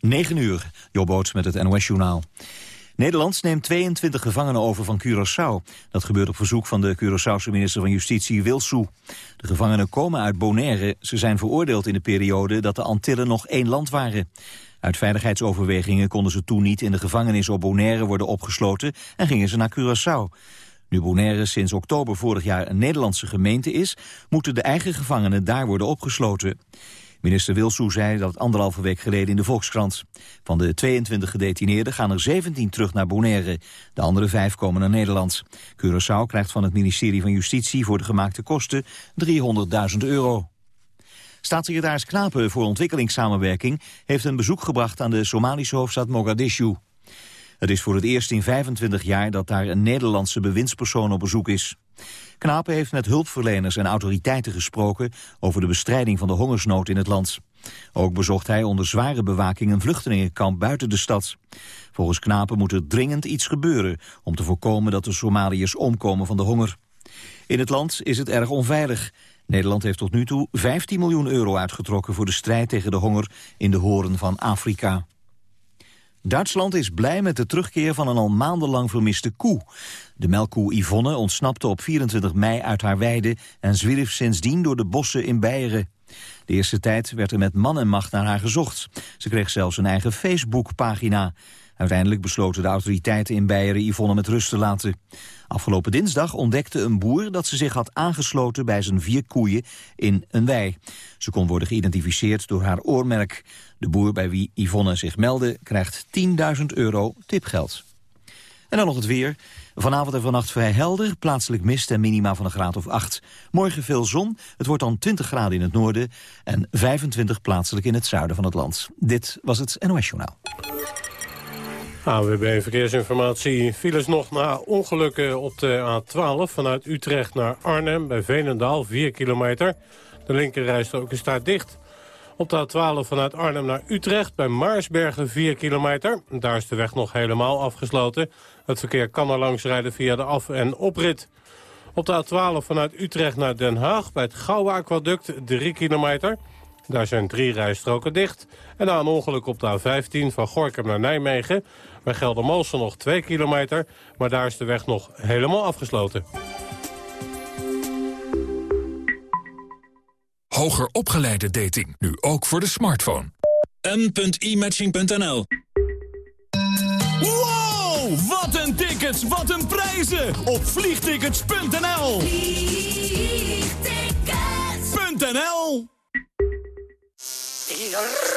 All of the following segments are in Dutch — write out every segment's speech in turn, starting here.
9 uur, Jobboots met het NOS-journaal. Nederland neemt 22 gevangenen over van Curaçao. Dat gebeurt op verzoek van de Curaçaose minister van Justitie Wilsou. De gevangenen komen uit Bonaire. Ze zijn veroordeeld in de periode dat de Antillen nog één land waren. Uit veiligheidsoverwegingen konden ze toen niet in de gevangenis op Bonaire worden opgesloten en gingen ze naar Curaçao. Nu Bonaire sinds oktober vorig jaar een Nederlandse gemeente is, moeten de eigen gevangenen daar worden opgesloten. Minister Wilsou zei dat anderhalve week geleden in de Volkskrant. Van de 22 gedetineerden gaan er 17 terug naar Bonaire. De andere vijf komen naar Nederland. Curaçao krijgt van het ministerie van Justitie voor de gemaakte kosten 300.000 euro. Staatssecretaris Knapen voor ontwikkelingssamenwerking heeft een bezoek gebracht aan de Somalische hoofdstad Mogadishu. Het is voor het eerst in 25 jaar dat daar een Nederlandse bewindspersoon op bezoek is. Knapen heeft met hulpverleners en autoriteiten gesproken over de bestrijding van de hongersnood in het land. Ook bezocht hij onder zware bewaking een vluchtelingenkamp buiten de stad. Volgens Knapen moet er dringend iets gebeuren om te voorkomen dat de Somaliërs omkomen van de honger. In het land is het erg onveilig. Nederland heeft tot nu toe 15 miljoen euro uitgetrokken voor de strijd tegen de honger in de horen van Afrika. Duitsland is blij met de terugkeer van een al maandenlang vermiste koe. De melkkoe Yvonne ontsnapte op 24 mei uit haar weide... en zwierf sindsdien door de bossen in Beieren. De eerste tijd werd er met man en macht naar haar gezocht. Ze kreeg zelfs een eigen Facebook-pagina. Uiteindelijk besloten de autoriteiten in Beieren Yvonne met rust te laten. Afgelopen dinsdag ontdekte een boer dat ze zich had aangesloten bij zijn vier koeien in een wei. Ze kon worden geïdentificeerd door haar oormerk. De boer bij wie Yvonne zich meldde krijgt 10.000 euro tipgeld. En dan nog het weer. Vanavond en vannacht vrij helder, plaatselijk mist en minima van een graad of 8. Morgen veel zon, het wordt dan 20 graden in het noorden... en 25 plaatselijk in het zuiden van het land. Dit was het NOS Journaal. AWB Verkeersinformatie. Files nog na ongelukken op de A12 vanuit Utrecht naar Arnhem... bij Veenendaal, 4 kilometer. De linkerrijstrook is daar dicht. Op de A12 vanuit Arnhem naar Utrecht bij Maarsbergen 4 kilometer. Daar is de weg nog helemaal afgesloten. Het verkeer kan er langs rijden via de af- en oprit. Op de A12 vanuit Utrecht naar Den Haag bij het Gouwe Aquaduct 3 kilometer. Daar zijn drie rijstroken dicht. En na een ongeluk op de A15 van Gorkum naar Nijmegen... bij Geldermalsen nog 2 kilometer, maar daar is de weg nog helemaal afgesloten. Hoger opgeleide dating, nu ook voor de smartphone. m.imatching.nl Wow, wat een tickets, wat een prijzen. Op vliegtickets.nl Vliegtickets.nl Die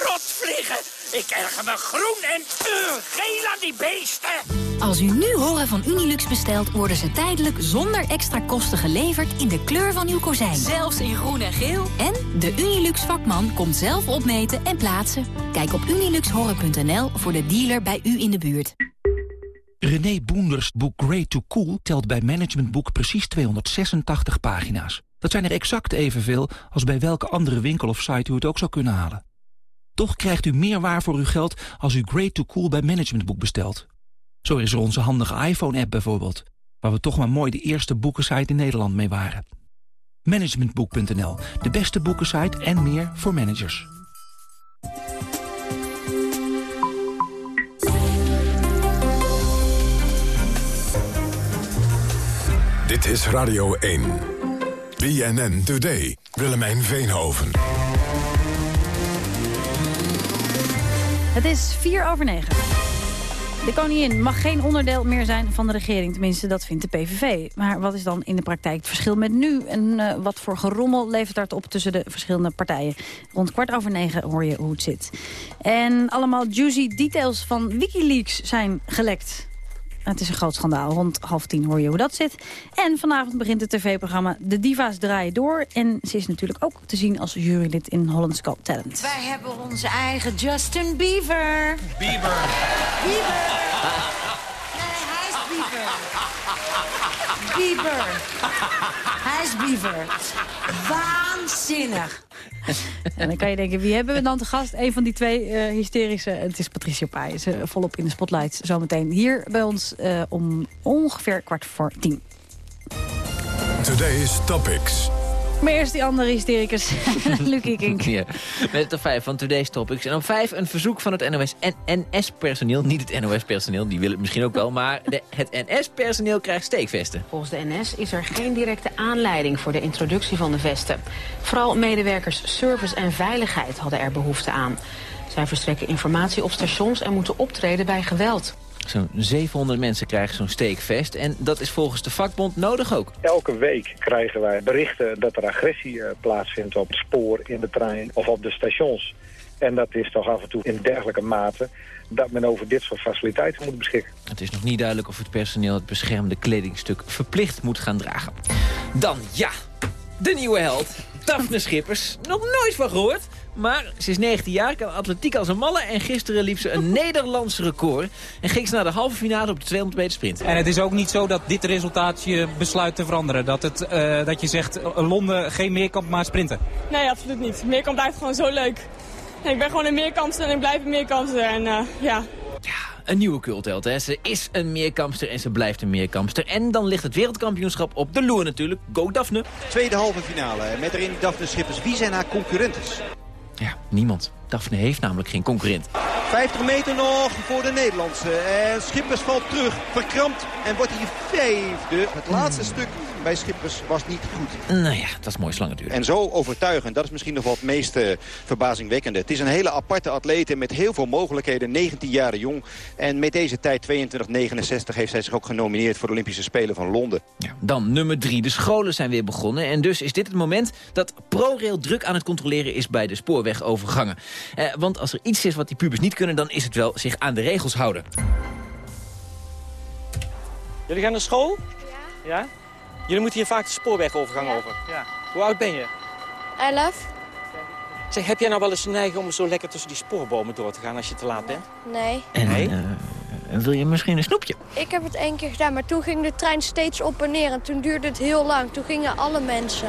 rotvliegen, ik erger me groen en uh, geel aan die beesten. Als u nu horen van Unilux bestelt, worden ze tijdelijk zonder extra kosten geleverd in de kleur van uw kozijn. Zelfs in groen en geel. En de Unilux vakman komt zelf opmeten en plaatsen. Kijk op uniluxhorren.nl voor de dealer bij u in de buurt. René Boenders boek Great to Cool telt bij Management Boek precies 286 pagina's. Dat zijn er exact evenveel als bij welke andere winkel of site u het ook zou kunnen halen. Toch krijgt u meer waar voor uw geld als u Great to Cool bij Management Boek bestelt. Zo is er onze handige iPhone-app bijvoorbeeld, waar we toch maar mooi de eerste boekensite in Nederland mee waren. Managementboek.nl, de beste boekensite en meer voor managers. Dit is Radio 1. BNN Today. Willemijn Veenhoven. Het is 4 over 9. De koningin mag geen onderdeel meer zijn van de regering. Tenminste, dat vindt de PVV. Maar wat is dan in de praktijk het verschil met nu? En uh, wat voor gerommel levert dat op tussen de verschillende partijen? Rond kwart over negen hoor je hoe het zit. En allemaal juicy details van Wikileaks zijn gelekt. Het is een groot schandaal. Rond half tien hoor je hoe dat zit. En vanavond begint het tv-programma De Diva's Draaien Door. En ze is natuurlijk ook te zien als jurylid in Holland's Got Talent. Wij hebben onze eigen Justin Bieber. Bieber. Bieber. Nee, hij is Bieber. Bieber. Hij is Bieber. Waanzinnig. En dan kan je denken, wie hebben we dan te gast? Een van die twee uh, hysterische. Het is Patricia Pai. Ze volop in de spotlight zometeen hier bij ons uh, om ongeveer kwart voor tien. Today's Topics. Maar eerst die andere hystericus, Lucie Kink. Ja, met de vijf van Today's Topics. En op vijf een verzoek van het NOS en NS-personeel. Niet het NOS-personeel, die willen het misschien ook wel. Maar de, het NS-personeel krijgt steekvesten. Volgens de NS is er geen directe aanleiding voor de introductie van de vesten. Vooral medewerkers service en veiligheid hadden er behoefte aan. Zij verstrekken informatie op stations en moeten optreden bij geweld. Zo'n 700 mensen krijgen zo'n steekvest. En dat is volgens de vakbond nodig ook. Elke week krijgen wij berichten dat er agressie uh, plaatsvindt op het spoor, in de trein of op de stations. En dat is toch af en toe in dergelijke mate dat men over dit soort faciliteiten moet beschikken. Het is nog niet duidelijk of het personeel het beschermde kledingstuk verplicht moet gaan dragen. Dan ja, de nieuwe held, Daphne Schippers. Nog nooit van gehoord. Maar ze is 19 jaar, kan atletiek als een malle... en gisteren liep ze een Nederlands record... en ging ze naar de halve finale op de 200 meter sprint. En het is ook niet zo dat dit resultaat je besluit te veranderen. Dat, het, uh, dat je zegt, Londen geen meerkamp, maar sprinten. Nee, absoluut niet. Meerkamp blijft gewoon zo leuk. Ik ben gewoon een meerkampster en ik blijf een meerkampster. En uh, ja... Een nieuwe cultheld, hè. Ze is een meerkampster en ze blijft een meerkampster. En dan ligt het wereldkampioenschap op de loer natuurlijk. Go Daphne. Tweede halve finale met erin Daphne Schippers. Wie zijn haar concurrenten? Ja, niemand. Daphne heeft namelijk geen concurrent. 50 meter nog voor de Nederlandse. En Schippers valt terug, verkrampt en wordt hier vijfde. Het laatste stuk bij Schippers was niet goed. Nou ja, dat is mooi slangenduur. En zo overtuigend, dat is misschien nog wel het meest uh, verbazingwekkende. Het is een hele aparte atlete met heel veel mogelijkheden, 19 jaar jong. En met deze tijd, 22,69, heeft zij zich ook genomineerd voor de Olympische Spelen van Londen. Ja, dan nummer 3. De scholen zijn weer begonnen. En dus is dit het moment dat ProRail druk aan het controleren is bij de spoorwegovergangen. Eh, want als er iets is wat die pubers niet kunnen, dan is het wel zich aan de regels houden. Jullie gaan naar school? Ja. Ja? Jullie moeten hier vaak de spoorwegovergang ja. over. Ja. Hoe oud ben je? Elf. Zeg, heb jij nou wel eens de neiging om zo lekker tussen die spoorbomen door te gaan als je te laat bent? Nee. En nee? Uh, wil je misschien een snoepje? Ik heb het één keer gedaan, maar toen ging de trein steeds op en neer. En toen duurde het heel lang. Toen gingen alle mensen.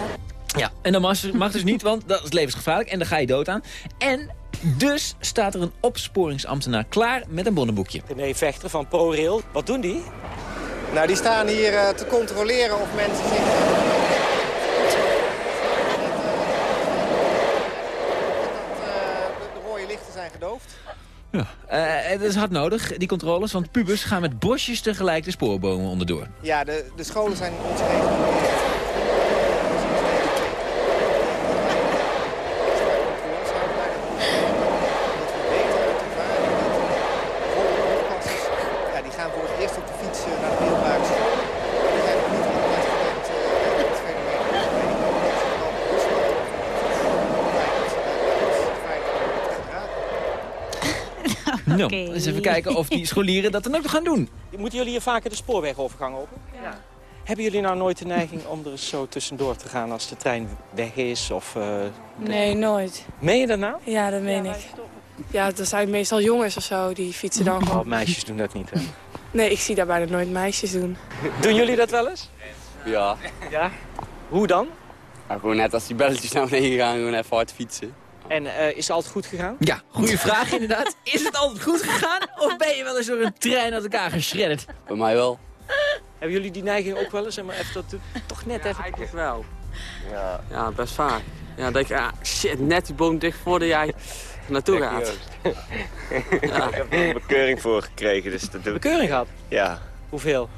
Ja, en dat mag, mag dus niet, want dat is levensgevaarlijk en daar ga je dood aan. En dus staat er een opsporingsambtenaar klaar met een bonnenboekje. René Vechter van ProRail, wat doen die? Nou, die staan hier uh, te controleren of mensen zich... de rode lichten zijn gedoofd. Ja. Uh, het is hard nodig, die controles, want pubers gaan met bosjes tegelijk de spoorbomen onderdoor. Ja, de, de scholen zijn ons. Nou, okay. eens even kijken of die scholieren dat dan ook gaan doen. Moeten jullie hier vaker de spoorwegovergang open? Ja. Hebben jullie nou nooit de neiging om er eens zo tussendoor te gaan als de trein weg is? Of, uh, nee, nooit. Meen je dat nou? Ja, dat meen ik. Ja, dat zijn meestal jongens of zo, die fietsen dan gewoon. Oh, meisjes doen dat niet, hè? Nee, ik zie daar bijna nooit meisjes doen. Doen jullie dat wel eens? Ja. Ja? Hoe dan? Ja, gewoon net als die belletjes naar beneden gaan, gewoon even hard fietsen. En uh, is het altijd goed gegaan? Ja, goede vraag inderdaad. Is het altijd goed gegaan? Of ben je wel eens door een trein uit elkaar geschredderd? Bij mij wel. Hebben jullie die neiging ook wel eens? Zeg maar even dat, toch net ja, even... eigenlijk wel. Ja. ja, best vaak. Ja, denk je, ah, shit, net die boom dicht voordat jij naartoe gaat. ja. Ik heb er een bekeuring voor gekregen. Dus dat Bekeuring gehad? Ja. Hoeveel?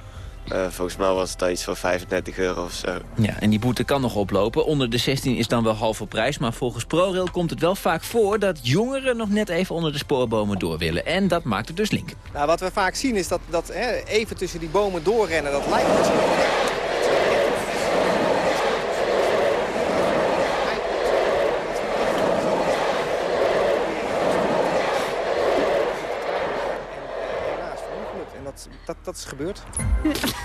Uh, volgens mij was het iets van 35 euro of zo. Ja, en die boete kan nog oplopen. Onder de 16 is dan wel halve prijs. Maar volgens ProRail komt het wel vaak voor dat jongeren nog net even onder de spoorbomen door willen. En dat maakt het dus link. Nou, wat we vaak zien is dat, dat hè, even tussen die bomen doorrennen, dat lijkt niet zo. Dat, dat is gebeurd.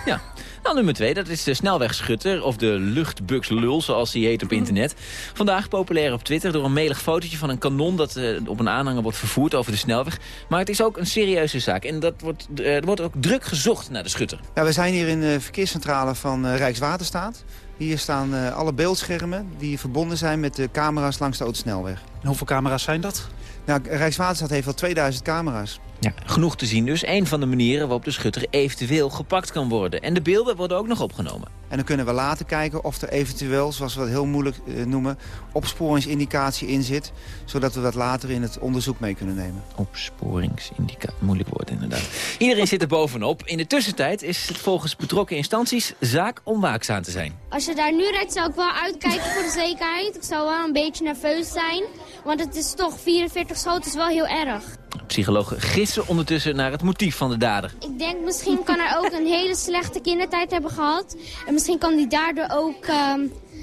Ja. Nou, nummer twee, dat is de snelwegschutter, of de luchtbukslul, zoals hij heet op internet. Vandaag populair op Twitter door een melig fotootje van een kanon... dat uh, op een aanhanger wordt vervoerd over de snelweg. Maar het is ook een serieuze zaak en dat wordt, uh, er wordt ook druk gezocht naar de schutter. Ja, we zijn hier in de verkeerscentrale van uh, Rijkswaterstaat. Hier staan alle beeldschermen die verbonden zijn met de camera's langs de autosnelweg. En hoeveel camera's zijn dat? Nou, Rijkswaterstaat heeft al 2000 camera's. Ja, genoeg te zien dus. Een van de manieren waarop de schutter eventueel gepakt kan worden. En de beelden worden ook nog opgenomen. En dan kunnen we later kijken of er eventueel, zoals we dat heel moeilijk eh, noemen... opsporingsindicatie in zit. Zodat we dat later in het onderzoek mee kunnen nemen. Opsporingsindicatie, moeilijk woord inderdaad. Iedereen zit er bovenop. In de tussentijd is het volgens betrokken instanties zaak om waakzaam te zijn. Als je daar nu rijdt, zou ik wel uitkijken voor de zekerheid. Ik zou wel een beetje nerveus zijn. Want het is toch 44 schoten, is wel heel erg. Psychologen gissen ondertussen naar het motief van de dader. Ik denk misschien kan hij ook een hele slechte kindertijd hebben gehad. En misschien kan hij daardoor ook ehm,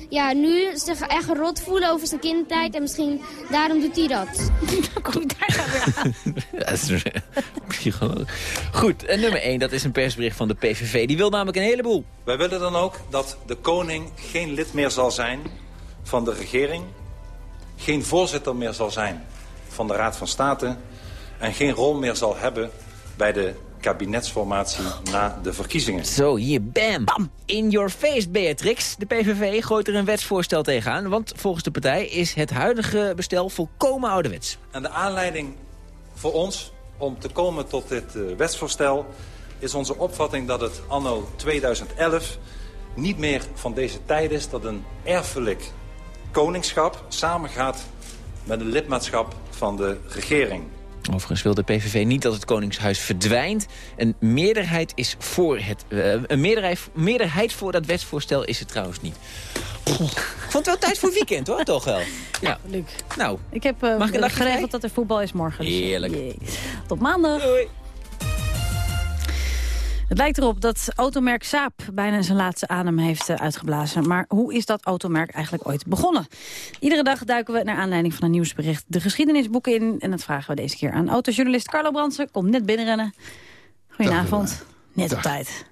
ja, nu zich echt rot voelen over zijn kindertijd. En misschien daarom doet hij dat. Kom je daar nou weer aan? Dat is een psycholoog. Goed, en nummer 1, dat is een persbericht van de PVV. Die wil namelijk een heleboel. Wij willen dan ook dat de koning geen lid meer zal zijn van de regering... geen voorzitter meer zal zijn van de Raad van State... en geen rol meer zal hebben bij de kabinetsformatie na de verkiezingen. Zo, hier, bam. In your face, Beatrix. De PVV gooit er een wetsvoorstel tegenaan. Want volgens de partij is het huidige bestel volkomen ouderwets. En de aanleiding voor ons om te komen tot dit uh, wetsvoorstel... is onze opvatting dat het anno 2011 niet meer van deze tijd is... dat een erfelijk koningschap samengaat met een lidmaatschap van de regering. Overigens wil de PVV niet dat het Koningshuis verdwijnt. Een meerderheid, is voor het, uh, een meerderheid, meerderheid voor dat wetsvoorstel is het trouwens niet. Ik vond het wel tijd voor weekend, hoor, toch wel? Ja, Luc. Nou, Ik heb uh, Mag ik geregeld dat er voetbal is morgen. dus, Heerlijk. jee. Tot maandag. Het lijkt erop dat automerk Saab bijna zijn laatste adem heeft eh, uitgeblazen. Maar hoe is dat automerk eigenlijk ooit begonnen? Iedere dag duiken we naar aanleiding van een nieuwsbericht de geschiedenisboeken in. En dat vragen we deze keer aan autojournalist Carlo Brandsen. Komt net binnenrennen. Goedenavond. Net op tijd.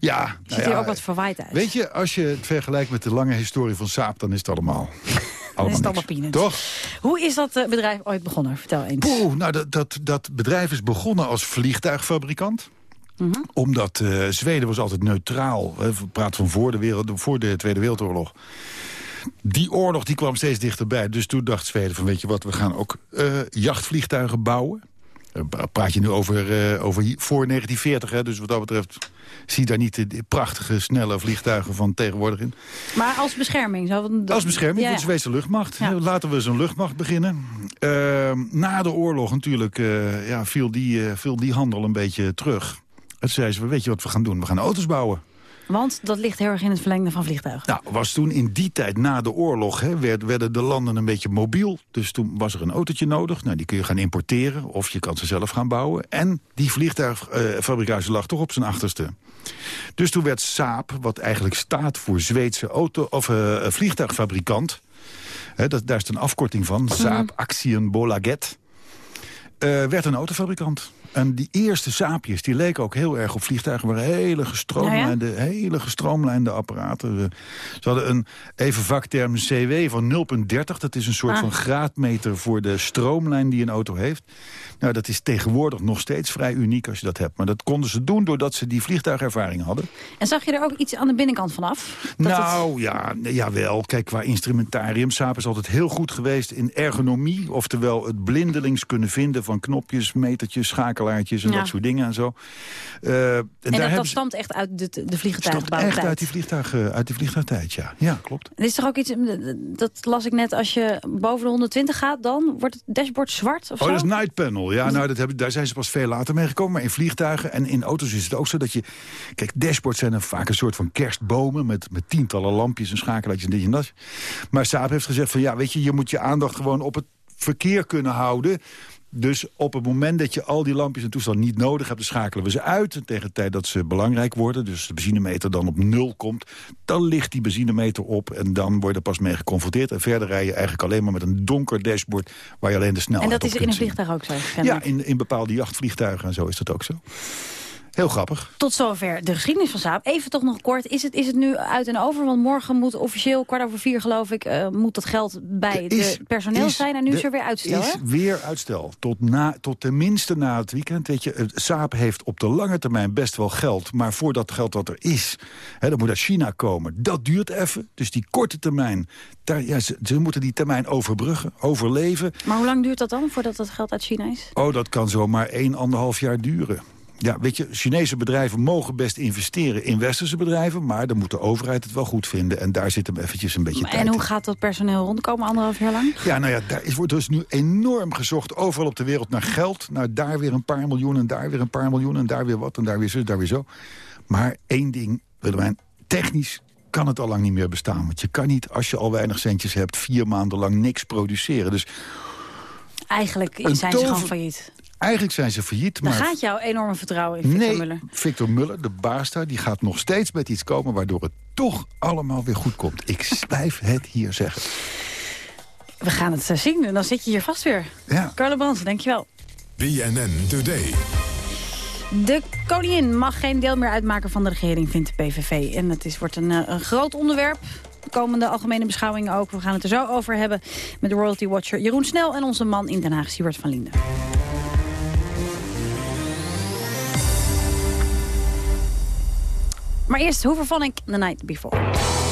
Ja, Je ziet nou er ja, ook wat verwaaid uit. Weet je, als je het vergelijkt met de lange historie van Saab... dan is het allemaal... Dan is het allemaal. Toch? Hoe is dat eh, bedrijf ooit begonnen? Vertel eens. Poeh, nou, dat, dat, dat bedrijf is begonnen als vliegtuigfabrikant. Mhm. Omdat eh, Zweden was altijd neutraal. Hè, We praten van voor de, wereld, voor de Tweede Wereldoorlog. Die oorlog die kwam steeds dichterbij. Dus toen dacht Zweden van weet je wat, we gaan ook eh, jachtvliegtuigen bouwen. Eh, pra- Praat je nu over, eh, over hier- voor 1940, hè, dus wat dat betreft... zie je daar niet de, prachtige, snelle vliegtuigen van tegenwoordig in. Maar als bescherming? Als bescherming Ja, voor de Zweedse luchtmacht. Laten we eens een luchtmacht beginnen. Eh, na de oorlog natuurlijk eh, ja, viel, die, eh, viel die handel een beetje terug. En toen zeiden ze, weet je wat we gaan doen? We gaan auto's bouwen. Want dat ligt heel erg in het verlengde van vliegtuigen. Nou, was toen in die tijd na de oorlog hè, werd, werden de landen een beetje mobiel. Dus toen was er een autootje nodig. Nou, die kun je gaan importeren of je kan ze zelf gaan bouwen. En die vliegtuigfabrikatie lag toch op zijn achterste. Dus toen werd Saab, wat eigenlijk staat voor Zweedse auto, of, eh, vliegtuigfabrikant... Hè, dat, daar is het een afkorting van, Saab Actienbolaget... eh werd een autofabrikant. En die eerste Saapjes, die leken ook heel erg op vliegtuigen. waren hele gestroomlijnde, hele gestroomlijnde apparaten. Ze- hadden een, even vakterm, CW van 0,30. Dat is een soort Ah. van graadmeter voor de stroomlijn die een auto heeft. Nou, dat is tegenwoordig nog steeds vrij uniek als je dat hebt. Maar dat konden ze doen doordat ze die vliegtuigervaring hadden. En zag je er ook iets aan de binnenkant van af? Dat het- nou, ja, nee, jawel. Kijk, qua instrumentarium. Saab is altijd heel goed geweest in ergonomie. Oftewel het blindelings kunnen vinden van knopjes, metertjes, en Ja. dat soort dingen en zo. Eh, en En, daar dat, stamt echt uit de, de vliegtuigbouwtijd. echt uit die, vliegtuig, eh, uit die vliegtuigtijd, ja. Ja, klopt. Er is toch ook iets, dat las ik net, als je boven de 120 gaat, dan wordt het dashboard zwart of Oh, zo? dat is night panel. Ja, nou, dat hebben, daar zijn ze pas veel later mee gekomen. Maar in vliegtuigen en in auto's is het ook zo dat je... Kijk, dashboards zijn een, vaak een soort van kerstbomen... Met, met tientallen lampjes en schakelaartjes en dit en dat. Maar Saab heeft gezegd van... ja, weet je, je moet je aandacht gewoon op het verkeer kunnen houden... Dus op het moment dat je al die lampjes en toestanden niet nodig hebt... dan schakelen we ze uit. En tegen de tijd dat ze belangrijk worden... dus de benzinemeter dan op nul komt... dan ligt die benzinemeter op en dan word je er pas mee geconfronteerd. En verder rij je eigenlijk alleen maar met een donker dashboard... waar je alleen de en snelheid dat op is in een vliegtuig ook zo? Ja, in, in bepaalde jachtvliegtuigen en zo is dat ook zo. Heel grappig. Tot zover de geschiedenis van Saab. Even toch nog kort, is het, is het nu uit en over? Want morgen moet officieel, kwart over vier geloof ik... eh, moet dat geld bij is- de personeel zijn. En nu is er er weer uitstel, is hè? weer uitstel. Tot, na, tot tenminste na het weekend. Weet je, Saab heeft op de lange termijn best wel geld. Maar voor dat geld wat er is, hè, dat moet uit China komen. Dat duurt even. Dus die korte termijn, daar, ja, ze, ze moeten die termijn overbruggen, overleven. Maar hoe lang duurt dat dan, voordat dat geld uit China is? Oh, dat kan zomaar 1, anderhalf jaar duren. Ja, weet je, Chinese bedrijven mogen best investeren in westerse bedrijven... maar dan moet de overheid het wel goed vinden. En daar zit hem eventjes een beetje Maar tijd En hoe gaat dat personeel rondkomen anderhalf jaar lang? Ja, nou ja, daar is, wordt dus nu enorm gezocht overal op de wereld naar geld. Nou, daar weer een paar miljoen en daar weer een paar miljoen... en daar weer wat en daar weer zo, daar weer zo. Maar één ding, Willemijn, technisch kan het al lang niet meer bestaan. Want je kan niet, als je al weinig centjes hebt... vier maanden lang niks produceren. Dus Eigenlijk zijn ze gewoon failliet. Eigenlijk zijn ze failliet. Dan maar gaat jouw enorme vertrouwen in Victor nee, Muller. Victor Muller, de baas daar, die gaat nog steeds met iets komen... waardoor het toch allemaal weer goed komt. Ik blijf het hier zeggen. We gaan het eh, zien en dan zit je hier vast weer. Ja. Carlo Brands, dankjewel. BNN Today. De koningin mag geen deel meer uitmaken van de regering, vindt de PVV. En het is, wordt een, eh, een groot onderwerp. De komende algemene beschouwingen ook. We gaan het er zo over hebben met de Royalty Watcher Jeroen Snel... en onze man in Den Haag, Siebert van Linden. Maar eerst Hoover Phonic, The Night Before.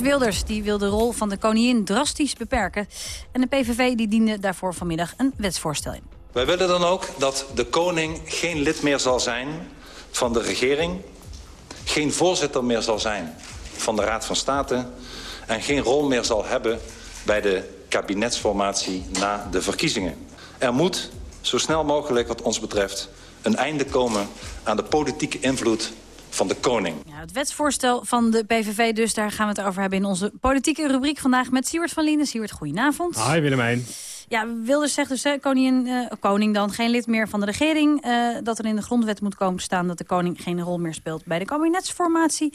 Wilders die wil de rol van de koningin drastisch beperken. En de PVV die diende daarvoor vanmiddag een wetsvoorstel in. Wij willen dan ook dat de koning geen lid meer zal zijn van de regering... geen voorzitter meer zal zijn van de Raad van State... en geen rol meer zal hebben bij de kabinetsformatie na de verkiezingen. Er moet, zo snel mogelijk wat ons betreft... een einde komen aan de politieke invloed van de koning. Ja, het wetsvoorstel van de PVV dus, daar gaan we het over hebben in onze politieke rubriek vandaag met Siewert van Lienen. Siewert, goedenavond. Hi Willemijn. Ja, Wilders zegt dus, hè, koningin, eh, koning dan, geen lid meer van de regering. eh, dat er in de grondwet moet komen te staan dat de koning geen rol meer speelt bij de kabinetsformatie.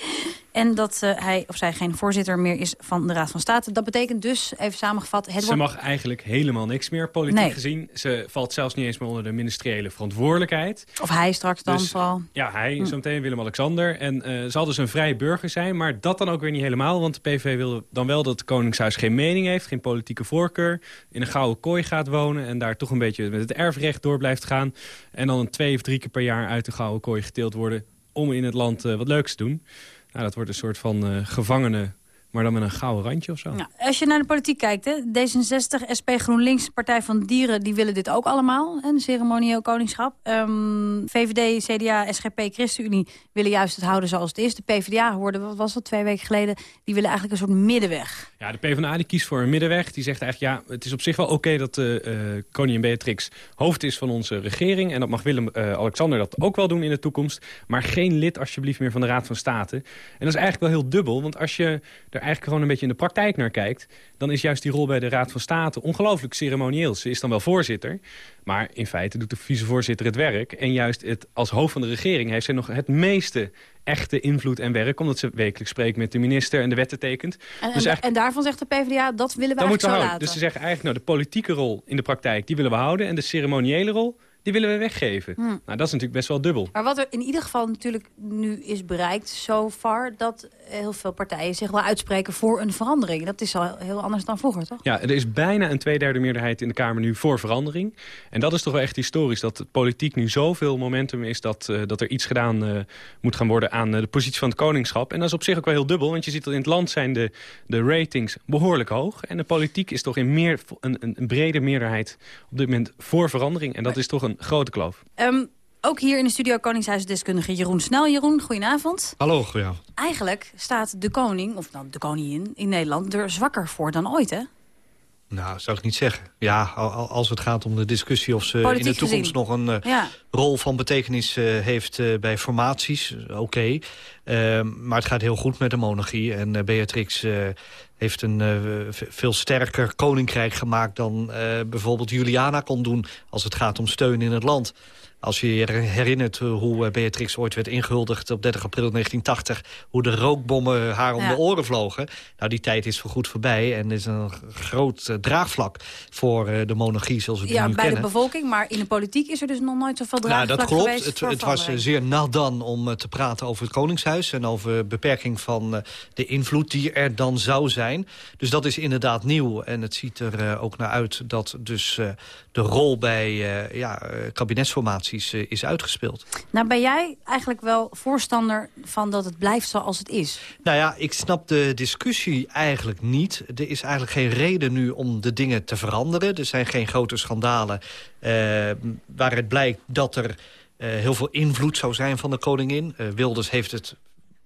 En dat eh, hij of zij geen voorzitter meer is van de Raad van State. Dat betekent dus, even samengevat, het Ze wordt... mag eigenlijk helemaal niks meer, politiek Nee. gezien. Ze valt zelfs niet eens meer onder de ministeriële verantwoordelijkheid. Of hij straks dan Dus, vooral. Ja, hij, Hm. zometeen Willem-Alexander. En zal dus een vrije burger zijn, maar dat dan ook weer niet helemaal. Want de PV wil dan wel dat het Koningshuis geen mening heeft, geen politieke voorkeur. In een gouden kooi gaat wonen en daar toch een beetje met het erfrecht door blijft gaan. En dan een twee of drie keer per jaar uit de gouden kooi geteeld worden om in het land eh, wat leuks te doen. Nou, dat wordt een soort van eh, gevangene, maar dan met een gouden randje of zo. Ja, als je naar de politiek kijkt, hè, D66, SP, GroenLinks, Partij van Dieren... die willen dit ook allemaal, een ceremonieel koningschap. Ehm, VVD, CDA, SGP, ChristenUnie willen juist het houden zoals het is. De PvdA hoorde, wat was dat, twee weken geleden... die willen eigenlijk een soort middenweg. Ja, de PvdA die kiest voor een middenweg. Die zegt eigenlijk, ja, het is op zich wel oké dat uh, koningin Beatrix hoofd is van onze regering. En dat mag Willem-Alexander dat ook wel doen in de toekomst. Maar geen lid alsjeblieft meer van de Raad van State. En dat is eigenlijk wel heel dubbel. Want als je er eigenlijk gewoon een beetje in de praktijk naar kijkt... dan is juist die rol bij de Raad van State ongelooflijk ceremonieel. Ze is dan wel voorzitter. Maar in feite doet de vicevoorzitter het werk. En juist het, als hoofd van de regering heeft zij nog het meeste echte invloed en werk. Omdat ze wekelijks spreekt met de minister en de wetten tekent. En, dus en, daarvan zegt de PvdA, dat willen we dat eigenlijk moeten we houden. laten. Dus ze zeggen eigenlijk, nou, de politieke rol in de praktijk... die willen we houden. En de ceremoniële rol, die willen we weggeven. Hmm. Nou, dat is natuurlijk best wel dubbel. Maar wat er in ieder geval natuurlijk nu is bereikt, so far... dat heel veel partijen zich wel uitspreken voor een verandering. Dat is al heel anders dan vroeger, toch? Ja, er is bijna een tweederde meerderheid in de Kamer nu voor verandering. En dat is toch wel echt historisch, dat de politiek nu zoveel momentum is... dat, uh, dat er iets gedaan uh, moet gaan worden aan uh, de positie van het koningschap. En dat is op zich ook wel heel dubbel, want je ziet dat in het land zijn de, de ratings behoorlijk hoog. En de politiek is toch in meer, een, een brede meerderheid op dit moment voor verandering. En dat is toch een grote kloof. Um, ook hier in de studio Koningshuisdeskundige Jeroen Snel. Jeroen, goedenavond. Hallo, goedenavond. Eigenlijk staat de koning, of nou de koningin in Nederland... er zwakker voor dan ooit, hè? Nou, zou ik niet zeggen. Ja, als het gaat om de discussie of ze Politiek in de toekomst gezien. nog een uh, ja. rol van betekenis uh, heeft uh, bij formaties, oké. Okay. Ehm, maar het gaat heel goed met de monarchie. En Beatrix heeft een veel sterker koninkrijk gemaakt dan bijvoorbeeld Juliana kon doen... als het gaat om steun in het land. Als je je herinnert hoe Beatrix ooit werd ingehuldigd op 30 april 1980... hoe de rookbommen haar om Ja. de oren vlogen. Nou, die tijd is voorgoed voorbij en is een groot eh, draagvlak voor eh, de monarchie zoals we die Ja, nu bij de kennen. bevolking, maar in de politiek is er dus nog nooit zoveel Nou, draagvlak dat klopt. geweest Het, het was eh, zeer nadan om eh, te praten over het Koningshuis... en over beperking van eh, de invloed die er dan zou zijn. Dus dat is inderdaad nieuw. En het ziet er eh, ook naar uit dat dus eh, de rol bij eh, ja, eh, kabinetsformaties eh, is uitgespeeld. Nou, ben jij eigenlijk wel voorstander van dat het blijft zoals het is? Nou ja, ik snap de discussie eigenlijk niet. Er is eigenlijk geen reden nu om de dingen te veranderen. Er zijn geen grote schandalen waar het blijkt dat er heel veel invloed zou zijn van de koningin. Wilders heeft het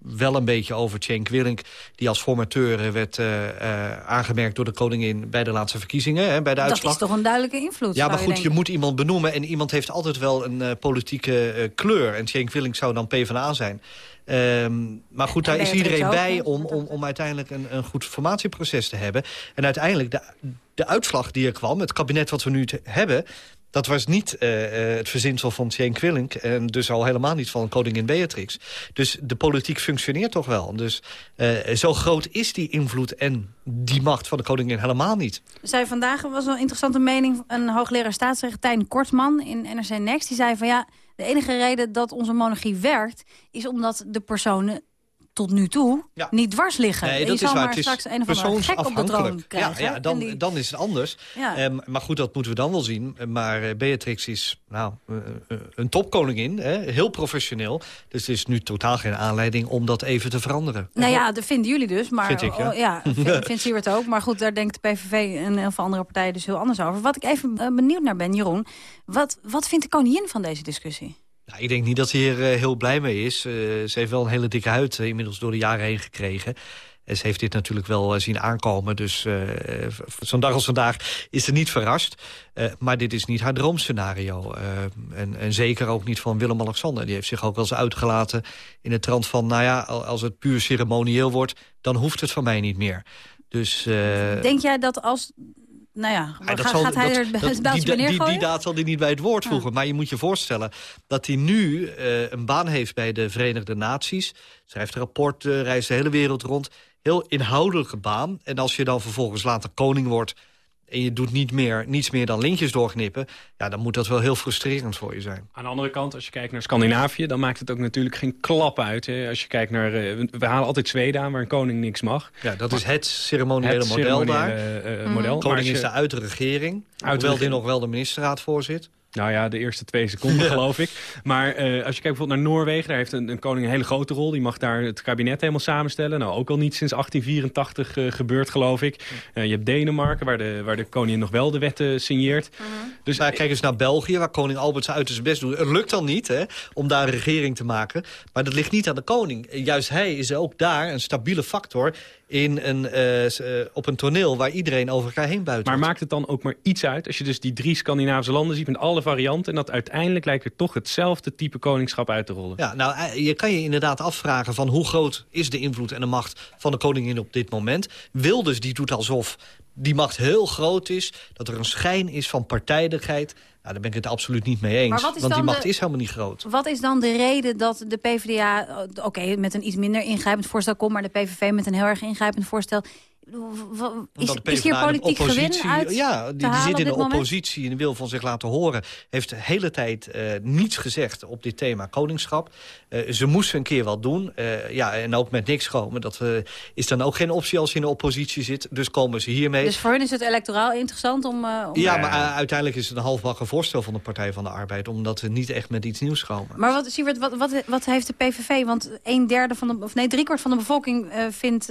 wel een beetje over Cenk Willink... die als formateur eh, werd eh, eh, aangemerkt door de koningin... bij de laatste verkiezingen, hè, bij de Dat uitslag. is toch een duidelijke invloed, Ja, maar goed, je moet iemand benoemen... en iemand heeft altijd wel een politieke kleur. En Cenk Willink zou dan PvdA zijn. Ehm, maar goed, daar is iedereen bij om, om, om uiteindelijk een, een goed formatieproces te hebben. En uiteindelijk, de, de uitslag die er kwam, het kabinet wat we nu te- hebben... dat was niet eh, eh, het verzinsel van Cenk Willink... en dus al helemaal niet van koningin Beatrix. Dus de politiek functioneert toch wel. Dus eh, zo groot is die invloed en die macht van de koningin helemaal niet. Zij vandaag was wel een interessante mening. Een hoogleraar staatsrecht, Tijn Kortman in NRC Next. Die zei van ja, de enige reden dat onze monarchie werkt... is omdat de personen tot nu toe niet dwars liggen. Nee, dat je is waar. maar Het is straks een of andere gek op de troon krijgen. Ja, ja dan, die- dan is het anders. Ja. Ehm, maar goed, dat moeten we dan wel zien. Maar eh, Beatrix is nou, eh, eh, een topkoningin, hè? heel professioneel. Dus er is nu totaal geen aanleiding om dat even te veranderen. Nou ja, dat vinden jullie dus. Maar, Vind ik, ja. oh, ja, vindt, vindt Siewert ook. Maar goed, daar denkt de PVV en heel veel andere partijen dus heel anders over. Wat ik even benieuwd naar ben, Jeroen. Wat, wat vindt de koningin van deze discussie? Ik denk niet dat ze hier eh, heel blij mee is. Eh, ze heeft wel een hele dikke huid eh, inmiddels door de jaren heen gekregen. En ze heeft dit natuurlijk wel zien aankomen. Dus zo'n dag als vandaag is ze niet verrast. Maar dit is niet haar droomscenario. Eh, en, en zeker ook niet van Willem-Alexander. Die heeft zich ook wel eens uitgelaten in de trant van... nou ja, al- als het puur ceremonieel wordt... dan hoeft het van mij niet meer. Dus, Denk jij dat als... Nou ja, ja, gaat, dat zal- gaat hij dat- er dat- die, die, die, daad zal hij niet bij het woord voegen. Maar je moet je voorstellen dat hij nu eh, een baan heeft bij de Verenigde Naties. Schrijft een rapport, eh, reist de hele wereld rond. Heel inhoudelijke baan. En als je dan vervolgens later koning wordt... en je doet niet meer, niets meer dan lintjes doorknippen... ja, dan moet dat wel heel frustrerend voor je zijn. Aan de andere kant, als je kijkt naar Scandinavië... dan maakt het ook natuurlijk geen klap uit. Hè. Als je kijkt naar... eh, we- halen altijd Zweden aan, waar een koning niks mag. Ja, dat is het ceremoniële model ceremoniële, daar. eh, eh, Mhm. model. Koning is de uit de regering. Uit de hoewel die nog wel de ministerraad voorzit. Nou ja, de eerste twee seconden geloof ik. Maar eh, als je kijkt bijvoorbeeld naar Noorwegen... daar heeft een, een koning een hele grote rol. Die mag daar het kabinet helemaal samenstellen. Nou, ook al niet sinds 1884 uh, gebeurd, geloof ik. Uh, je hebt Denemarken, waar de, waar de koningin nog wel de wetten signeert. Dus nou, kijk eens naar België, waar koning Albert zijn uiterste best doet. Het lukt dan niet hè, om daar een regering te maken. Maar dat ligt niet aan de koning. Juist hij is ook daar een stabiele factor in een, uh, op een toneel waar iedereen over elkaar heen buiten. Maar maakt het dan ook maar iets uit als je dus die drie Scandinavische landen ziet met alle varianten... en dat uiteindelijk lijkt er toch hetzelfde type koningschap uit te rollen? Ja, nou, eh, je kan je inderdaad afvragen van hoe groot is de invloed en de macht van de koningin op dit moment. Wilders die doet alsof die macht heel groot is, dat er een schijn is van partijdigheid... Nou, daar ben ik het absoluut niet mee eens. Want die macht de, is helemaal niet groot. Wat is dan de reden dat de PvdA, oké, okay, met een iets minder ingrijpend voorstel komt... maar de PVV met een heel erg ingrijpend voorstel... Is, is hier politiek gewin uit Ja, die, die zit in de moment? oppositie en wil van zich laten horen. Heeft de hele tijd uh, niets gezegd op dit thema koningschap. Uh, ze moest een keer wat doen. Uh, ja, en ook met niks komen. Dat is dan ook geen optie als je in de oppositie zit. Dus komen ze hiermee. Dus voor hen is het electoraal interessant om... om ja, maar uiteindelijk is het een halfbakken voorstel van de Partij van de Arbeid. Omdat ze niet echt met iets nieuws komen. Maar wat, wat, wat heeft de PVV? Want een derde van de... Of nee, driekwart van de bevolking vindt,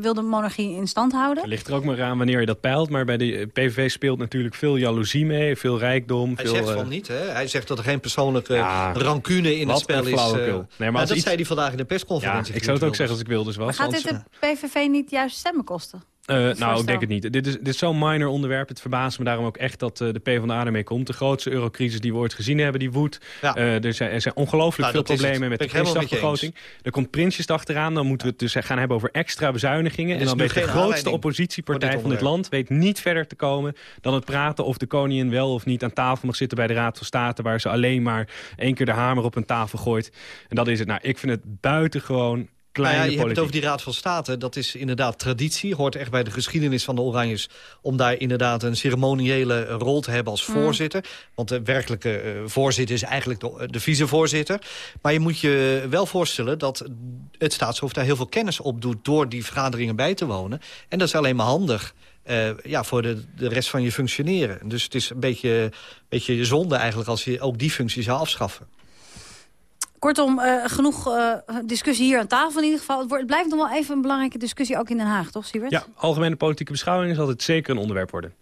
wil de monarchie in stand houden. Het ligt er ook maar aan wanneer je dat peilt. Maar bij de PVV speelt natuurlijk veel jaloezie mee, veel rijkdom. Hij veel, zegt van niet, hè? Hij zegt dat er geen persoonlijke ja, rancune in het spel is. Uh, nee, maar dat iets... zei hij vandaag in de persconferentie. Ja, ik zou het ook zeggen als ik wil dus was. Maar gaat dit de PVV niet juist stemmen kosten? Uh, nou, ik denk het niet. Dit is, dit is zo'n minor onderwerp. Het verbaast me daarom ook echt dat uh, de PvdA ermee komt. De grootste eurocrisis die we ooit gezien hebben, die woedt. Ja. Uh, er zijn, er zijn ongelooflijk nou, veel problemen met de Prinsjesdagbegroting. Er komt Prinsjesdag achteraan. Dan moeten we het dus gaan hebben over extra bezuinigingen. En dan weet de grootste oppositiepartij van dit land weet niet verder te komen... dan het praten of de koningin wel of niet aan tafel mag zitten bij de Raad van State... waar ze alleen maar één keer de hamer op een tafel gooit. En dat is het. Nou, ik vind het buitengewoon nou ja, je politiek. hebt het over die Raad van State. Dat is inderdaad traditie. Hoort echt bij de geschiedenis van de Oranjes... om daar inderdaad een ceremoniële rol te hebben als voorzitter. Want de werkelijke uh, voorzitter is eigenlijk de, de vicevoorzitter. Maar je moet je wel voorstellen dat het staatshoofd daar heel veel kennis op doet... door die vergaderingen bij te wonen. En dat is alleen maar handig. Uh, ja, voor de, de rest van je functioneren. Dus het is een beetje, beetje zonde eigenlijk als je ook die functie zou afschaffen. Kortom, uh, genoeg uh, discussie hier aan tafel in ieder geval. Het, wordt, het, blijft nog wel even een belangrijke discussie, ook in Den Haag, toch, Siebert? Ja, algemene politieke beschouwing zal het zeker een onderwerp worden.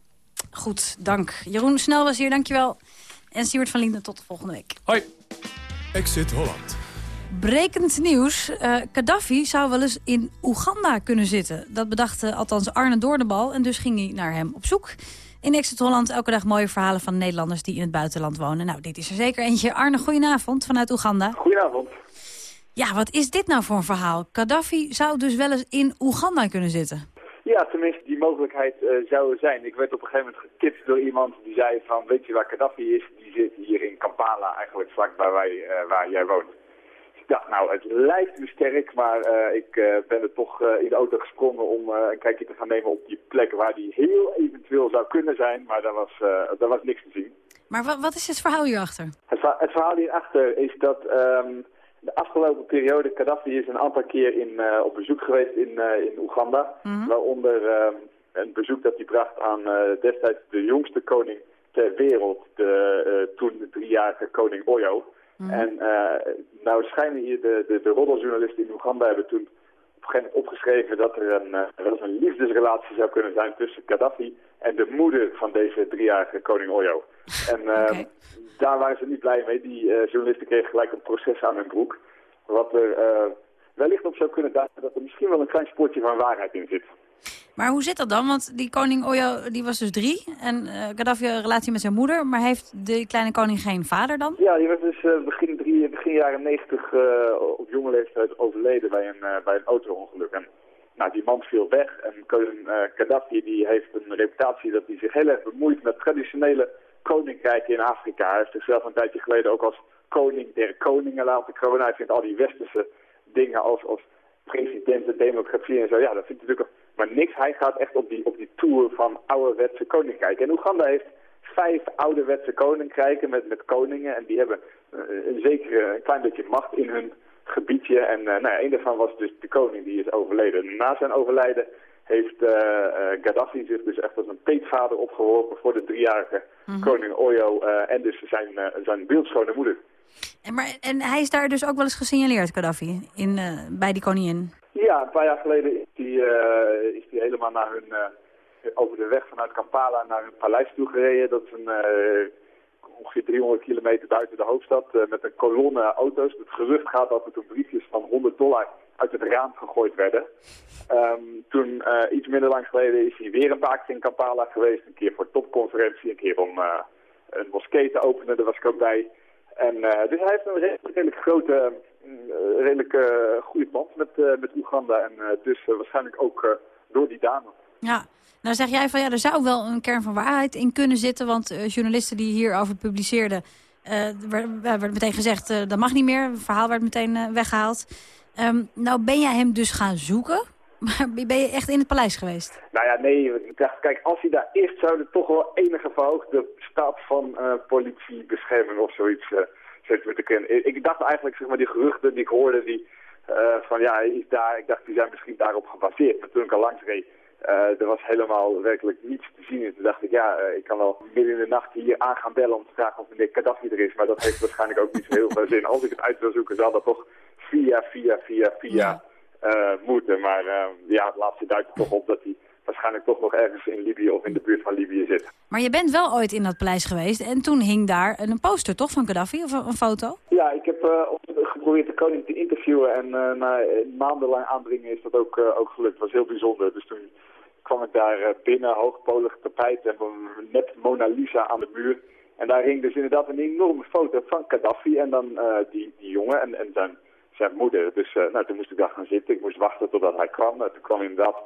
Goed, dank. Jeroen Snel was hier, dankjewel. En Siebert van Linden, tot de volgende week. Hoi. Exit Holland. Brekend nieuws. Uh, Gaddafi zou wel eens in Oeganda kunnen zitten. Dat bedacht althans Arne Doornbal en dus ging hij naar hem op zoek. In Exit Holland elke dag mooie verhalen van Nederlanders die in het buitenland wonen. Nou, dit is er zeker eentje. Arne, goedenavond vanuit Oeganda. Goedenavond. Ja, wat is dit nou voor een verhaal? Gaddafi zou dus wel eens in Oeganda kunnen zitten. Ja, tenminste, die mogelijkheid uh, zou er zijn. Ik werd op een gegeven moment getipt door iemand die zei van... weet je waar Gaddafi is? Die zit hier in Kampala, eigenlijk vlak bij wij, uh, waar jij woont dacht, nou, het lijkt me sterk, maar uh, ik uh, ben er toch uh, in de auto gesprongen om een kijkje te gaan nemen op die plek waar die heel eventueel zou kunnen zijn. Maar daar was, daar was niks te zien. Maar wat is het verhaal hierachter? Het, het verhaal hierachter is dat um, de afgelopen periode Gaddafi is een aantal keer in, op bezoek geweest in, in Oeganda. Mm -hmm. Waaronder um, een bezoek dat hij bracht aan destijds de jongste koning ter wereld, de toen driejarige koning Oyo. Mm. En uh, nou schijnen hier de, de, de roddeljournalisten in Oeganda hebben toen op een gegeven moment opgeschreven dat er een, uh, wel een liefdesrelatie zou kunnen zijn tussen Gaddafi en de moeder van deze driejarige koning Oyo. En okay. daar waren ze niet blij mee. Die journalisten kregen gelijk een proces aan hun broek. Wat er wellicht op zou kunnen duiden dat er misschien wel een klein spoortje van waarheid in zit. Maar hoe zit dat dan? Want die koning Oyo die was dus drie. En uh, Gaddafi een relatie met zijn moeder. Maar heeft de kleine koning geen vader dan? Ja, die was dus uh, begin, drie, begin jaren negentig uh, op jonge leeftijd overleden bij een, bij een auto-ongeluk. En nou, die man viel weg. En koning Gaddafi die heeft een reputatie dat hij zich heel erg bemoeit met traditionele koninkrijken in Afrika. Hij heeft zichzelf een tijdje geleden ook als koning der koningen laten kronen. Hij vindt al die westerse dingen als, als presidenten, democratie en zo. Ja, dat vindt hij natuurlijk maar niks. Hij gaat echt op die, op die tour van ouderwetse koninkrijken. En Oeganda heeft vijf ouderwetse koninkrijken met, met koningen. En die hebben uh, een zekere een klein beetje macht in hun gebiedje. En uh, nou ja, een daarvan was dus de koning die is overleden. Na zijn overlijden heeft eh, eh, Gaddafi zich dus echt als een peetvader opgeworpen voor de driejarige Mhm. koning Oyo eh, en dus zijn, eh, zijn beeldschone moeder. En, maar, en hij is daar dus ook wel eens gesignaleerd, Gaddafi, in, eh, bij die koningin. Ja, een paar jaar geleden is hij eh, is die helemaal naar hun, eh, over de weg vanuit Kampala naar hun paleis toe gereden. Dat is een, eh, ongeveer 300 kilometer buiten de hoofdstad met een kolonne auto's. Het gerucht gaat dat er toen briefjes van 100 dollar uit het raam gegooid werden. Ehm, toen, iets minder lang geleden, is hij weer een paar keer in Kampala geweest. Een keer voor topconferentie, een keer om een moskee te openen, daar was ik ook bij. En, dus hij heeft een redelijk grote, eh, redelijk eh, goede band met, eh, met Oeganda. En dus waarschijnlijk ook door die dame. Ja, nou zeg jij van ja, er zou wel een kern van waarheid in kunnen zitten. Want journalisten die hierover publiceerden, werd, er werd meteen gezegd dat mag niet meer. Het verhaal werd meteen eh, weggehaald. Ehm, nou ben jij hem dus gaan zoeken, maar ben je echt in het paleis geweest? Nou ja, nee. ik dacht, Kijk, als hij daar is, zou er toch wel enige verhoogde staat van eh, politiebescherming of zoiets uh, Ik, ik dacht eigenlijk, zeg maar, die geruchten die ik hoorde, die eh, van ja, is daar. Ik dacht, die zijn misschien daarop gebaseerd. Maar toen ik al langs reed, eh, er was helemaal werkelijk niets te zien. En toen dacht ik, ja, eh, ik kan wel midden in de nacht hier aan gaan bellen om te vragen of meneer Gaddafi er is. Maar dat heeft waarschijnlijk ook niet zo heel veel zin. Als ik het uit wil zoeken, zal dat toch via, via, via, via moeten. Maar ja, het laatste duidt er toch op dat hij waarschijnlijk toch nog ergens in Libië of in de buurt van Libië zit. Maar je bent wel ooit in dat paleis geweest en toen hing daar een poster toch van Gaddafi of een, foto? Ja, ik heb eh, geprobeerd de koning te interviewen en eh, na maandenlang aandringen is dat ook, eh, ook gelukt. Het was heel bijzonder. Dus toen kwam ik daar binnen, hoogpolig tapijt en net Mona Lisa aan de muur. En daar hing dus inderdaad een enorme foto van Gaddafi en dan die, die jongen en, en zijn, zijn moeder. Dus nou, toen moest ik daar gaan zitten. Ik moest wachten totdat hij kwam. Uh, toen kwam inderdaad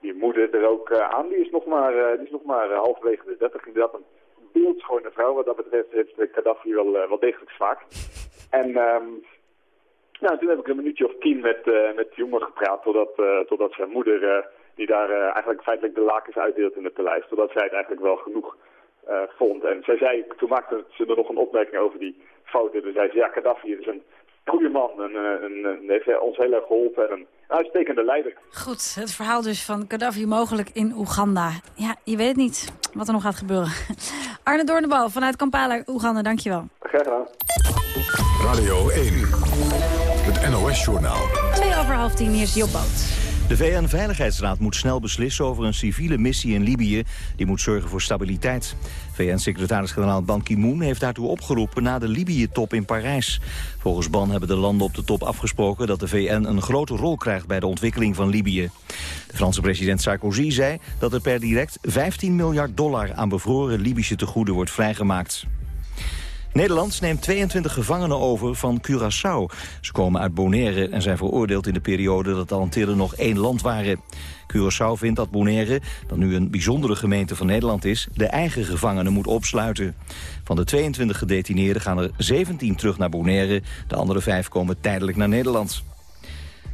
die moeder er ook uh, aan. Die is nog maar, uh, die is nog maar uh, halverwege de dertig. Inderdaad een beeldschone vrouw. Wat dat betreft heeft Gaddafi wel, wel degelijk smaak. En um, nou, toen heb ik een minuutje of tien met, met de jongen gepraat. Totdat, totdat zijn moeder, die daar eigenlijk feitelijk de lakens uitdeelt in het paleis. Totdat zij het eigenlijk wel genoeg vond. En zij zei, toen maakte ze er nog een opmerking over die foto. Toen zei ze, ja, Gaddafi is een goede man. En, en, heeft ons heel erg geholpen. En uitstekende leider. Goed, het verhaal dus van Gaddafi mogelijk in Oeganda. Ja, je weet het niet wat er nog gaat gebeuren. Arne Doornbal vanuit Kampala, Oeganda, dankjewel. Graag gedaan. Radio 1, het NOS-journaal. Twee over half tien, hier is Job Boot. De VN-veiligheidsraad moet snel beslissen over een civiele missie in Libië. Die moet zorgen voor stabiliteit. VN-secretaris-generaal Ban Ki-moon heeft daartoe opgeroepen na de Libië-top in Parijs. Volgens Ban hebben de landen op de top afgesproken dat de VN een grote rol krijgt bij de ontwikkeling van Libië. De Franse president Sarkozy zei dat er per direct 15 miljard dollar aan bevroren Libische tegoeden wordt vrijgemaakt. Nederland neemt 22 gevangenen over van Curaçao. Ze komen uit Bonaire en zijn veroordeeld in de periode dat de Antillen nog één land waren. Curaçao vindt dat Bonaire, dat nu een bijzondere gemeente van Nederland is, de eigen gevangenen moet opsluiten. Van de 22 gedetineerden gaan er 17 terug naar Bonaire, de andere vijf komen tijdelijk naar Nederland.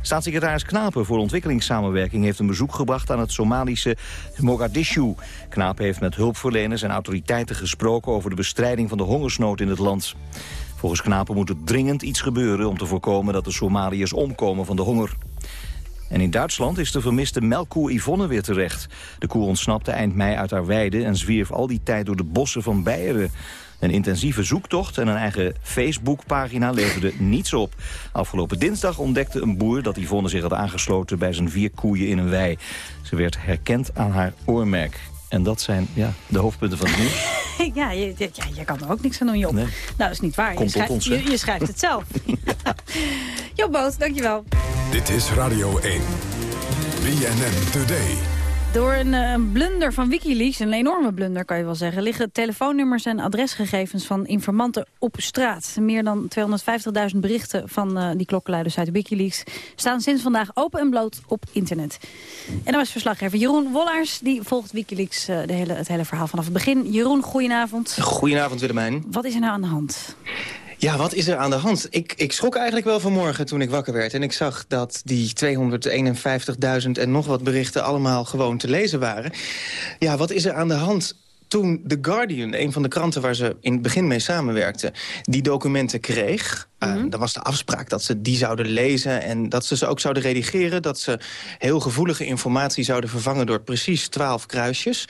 Staatssecretaris Knapen voor ontwikkelingssamenwerking heeft een bezoek gebracht aan het Somalische Mogadishu. Knapen heeft met hulpverleners en autoriteiten gesproken over de bestrijding van de hongersnood in het land. Volgens Knapen moet er dringend iets gebeuren om te voorkomen dat de Somaliërs omkomen van de honger. En in Duitsland is de vermiste melkkoe Yvonne weer terecht. De koe ontsnapte eind mei uit haar weide en zwierf al die tijd door de bossen van Beieren. Een intensieve zoektocht en een eigen Facebookpagina leverde niets op. Afgelopen dinsdag ontdekte een boer dat Yvonne zich had aangesloten bij zijn vier koeien in een wei. Ze werd herkend aan haar oormerk. En dat zijn ja, de hoofdpunten van het nieuws. ja, je, ja, je kan er ook niks aan doen, Job. Nee. Nou, dat is niet waar. Komt je, schrijft, ons, je, je, schrijft het zelf. Job Boot, dankjewel. Dit is Radio 1. BNN Today. Door een, een, blunder van Wikileaks, een enorme blunder kan je wel zeggen... liggen telefoonnummers en adresgegevens van informanten op straat. Meer dan 250.000 berichten van uh, die klokkenluiders uit Wikileaks... staan sinds vandaag open en bloot op internet. En dan was verslaggever Jeroen Wollaars... die volgt Wikileaks uh, de hele, het hele verhaal vanaf het begin. Jeroen, goedenavond. Goedenavond, Willemijn. Wat is er nou aan de hand? Ja, wat is er aan de hand? Ik, ik schrok eigenlijk wel vanmorgen toen ik wakker werd. En ik zag dat die 251.000 en nog wat berichten allemaal gewoon te lezen waren. Ja, wat is er aan de hand? Toen The Guardian, een van de kranten waar ze in het begin mee samenwerkten... die documenten kreeg, uh, dan was de afspraak dat ze die zouden lezen... en dat ze ze ook zouden redigeren. Dat ze heel gevoelige informatie zouden vervangen door precies twaalf kruisjes.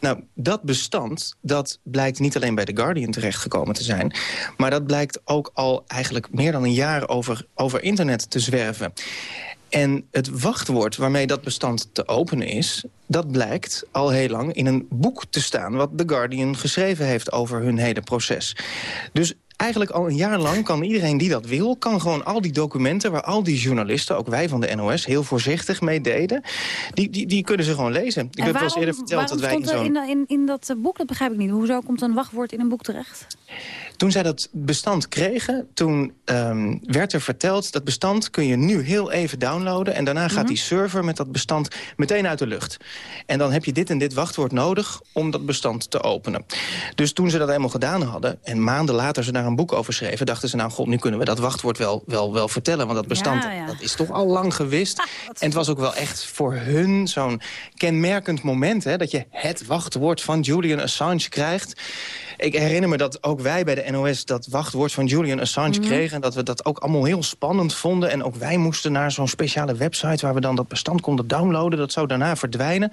Nou, dat bestand, dat blijkt niet alleen bij The Guardian terechtgekomen te zijn... maar dat blijkt ook al eigenlijk meer dan een jaar over, over internet te zwerven. En het wachtwoord waarmee dat bestand te openen is... dat blijkt al heel lang in een boek te staan... wat The Guardian geschreven heeft over hun hele proces. Dus eigenlijk al een jaar lang kan iedereen die dat wil... kan gewoon al die documenten waar al die journalisten... ook wij van de NOS heel voorzichtig mee deden... die, die, die kunnen ze gewoon lezen. Ik En heb wel eens waarom- eerder verteld dat wij in zo'n... in, in, in dat boek, dat begrijp ik niet. Hoezo komt een wachtwoord in een boek terecht? Toen zij dat bestand kregen, toen ehm, werd er verteld... dat bestand kun je nu heel even downloaden... en daarna gaat die server met dat bestand meteen uit de lucht. En dan heb je dit en dit wachtwoord nodig om dat bestand te openen. Dus toen ze dat eenmaal gedaan hadden... en maanden later ze daar een boek over schreven... dachten ze, nou god, nu kunnen we dat wachtwoord wel, wel, wel vertellen. Want dat bestand Ja, ja. dat is toch al lang gewist. en het was ook wel echt voor hun zo'n kenmerkend moment... Hè, dat je het wachtwoord van Julian Assange krijgt... Ik herinner me dat ook wij bij de NOS dat wachtwoord van Julian Assange Mhm. kregen. En dat we dat ook allemaal heel spannend vonden. En ook wij moesten naar zo'n speciale website waar we dan dat bestand konden downloaden. Dat zou daarna verdwijnen.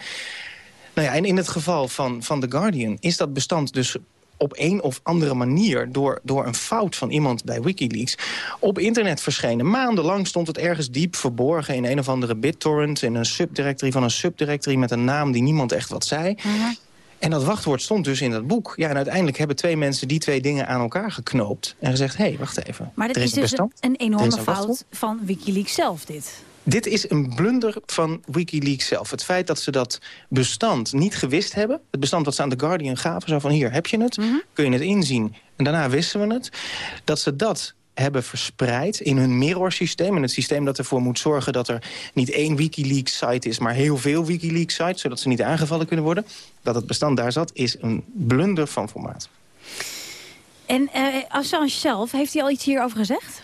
Nou ja, en in het geval van, van The Guardian is dat bestand dus op een of andere manier... Door, door een fout van iemand bij Wikileaks op internet verschenen. Maandenlang stond het ergens diep verborgen... in een of andere BitTorrent, in een subdirectory van een subdirectory... met een naam die niemand echt wat zei. En dat wachtwoord stond dus in dat boek. Ja, en uiteindelijk hebben twee mensen die twee dingen aan elkaar geknoopt... en gezegd, hé, hey, wacht even. Maar dit is, dus een, bestand. een enorme een fout van Wikileaks zelf, dit. Dit is een blunder van Wikileaks zelf. Het feit dat ze dat bestand niet gewist hebben... het bestand wat ze aan The Guardian gaven, zo van hier heb je het... kun je het inzien en daarna wisten we het... dat ze dat hebben verspreid in hun mirror-systeem. En het systeem dat ervoor moet zorgen dat er niet één Wikileaks-site is... maar heel veel Wikileaks-sites, zodat ze niet aangevallen kunnen worden. Dat het bestand daar zat, is een blunder van formaat. En eh, Assange zelf, heeft hij al iets hierover gezegd?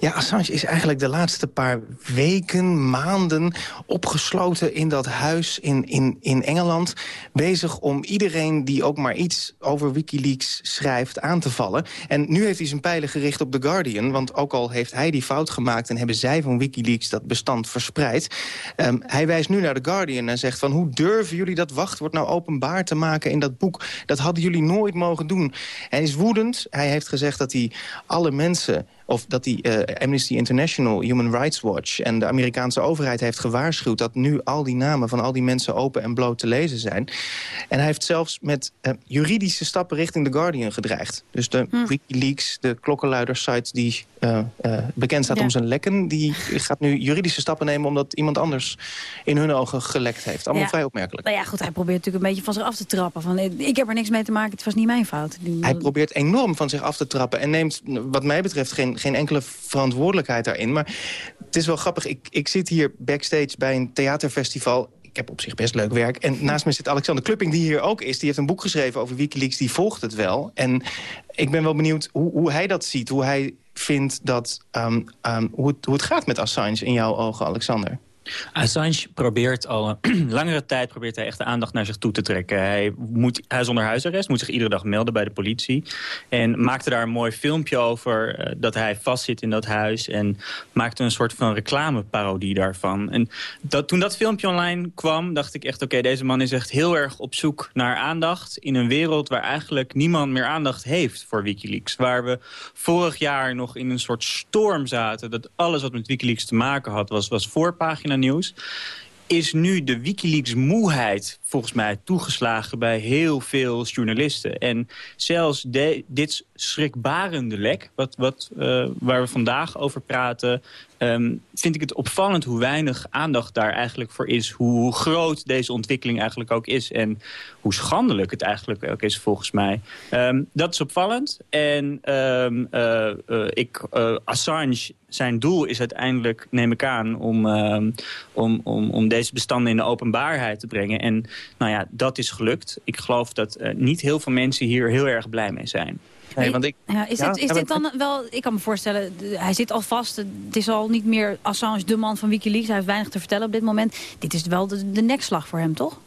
Ja, Assange is eigenlijk de laatste paar weken, maanden... opgesloten in dat huis in, in, in Engeland... bezig om iedereen die ook maar iets over Wikileaks schrijft aan te vallen. En nu heeft hij zijn pijlen gericht op The Guardian... want ook al heeft hij die fout gemaakt... en hebben zij van Wikileaks dat bestand verspreid... ehm, hij wijst nu naar The Guardian en zegt van... hoe durven jullie dat wachtwoord nou openbaar te maken in dat boek? Dat hadden jullie nooit mogen doen. Hij is woedend. Hij heeft gezegd dat hij alle mensen of dat die eh, Amnesty International, Human Rights Watch... en de Amerikaanse overheid heeft gewaarschuwd... dat nu al die namen van al die mensen open en bloot te lezen zijn. En hij heeft zelfs met eh, juridische stappen richting The Guardian gedreigd. Dus de Wikileaks, de klokkenluidersite die eh, bekend staat Ja. om zijn lekken... die gaat nu juridische stappen nemen... omdat iemand anders in hun ogen gelekt heeft. Allemaal Ja. vrij opmerkelijk. Nou ja, goed, hij probeert natuurlijk een beetje van zich af te trappen. Van, ik heb er niks mee te maken, het was niet mijn fout. Hij probeert enorm van zich af te trappen... en neemt, wat mij betreft, geen, geen enkele verantwoordelijkheid daarin. Maar het is wel grappig. Ik, ik zit hier backstage bij een theaterfestival... Ik heb op zich best leuk werk. En naast me zit Alexander Klupping, die hier ook is. Die heeft een boek geschreven over Wikileaks. Die volgt het wel. En ik ben wel benieuwd hoe, hoe hij dat ziet. Hoe hij vindt dat... ehm, ehm, hoe, het, hoe het gaat met Assange in jouw ogen, Alexander. Assange probeert al een langere tijd probeert hij echt de aandacht naar zich toe te trekken. Hij, moet, hij is onder huisarrest, moet zich iedere dag melden bij de politie. En maakte daar een mooi filmpje over eh, dat hij vastzit in dat huis. En maakte een soort van reclameparodie daarvan. En dat, toen dat filmpje online kwam, dacht ik echt... oké, deze man is echt heel erg op zoek naar aandacht... in een wereld waar eigenlijk niemand meer aandacht heeft voor Wikileaks. Waar we vorig jaar nog in een soort storm zaten... dat alles wat met Wikileaks te maken had, was, was voorpagina nieuws is nu de Wikileaks-moeheid volgens mij toegeslagen bij heel veel journalisten. En zelfs dit schrikbarende lek, wat, wat, eh, waar we vandaag over praten... ehm, vind ik het opvallend hoe weinig aandacht daar eigenlijk voor is. Hoe groot deze ontwikkeling eigenlijk ook is. En hoe schandelijk het eigenlijk ook is volgens mij. Ehm, dat is opvallend. En ehm, eh, eh, ik, Assange, zijn doel is uiteindelijk, neem ik aan... om, om, om, om deze bestanden in de openbaarheid te brengen. En nou ja, dat is gelukt. Ik geloof dat niet heel veel mensen hier heel erg blij mee zijn. Nee, want ik, Ja, is dit, is dit dan wel, ik kan me voorstellen, hij zit al vast. Het is al niet meer Assange de man van Wikileaks. Hij heeft weinig te vertellen op dit moment. Dit is wel de, de nekslag voor hem, toch?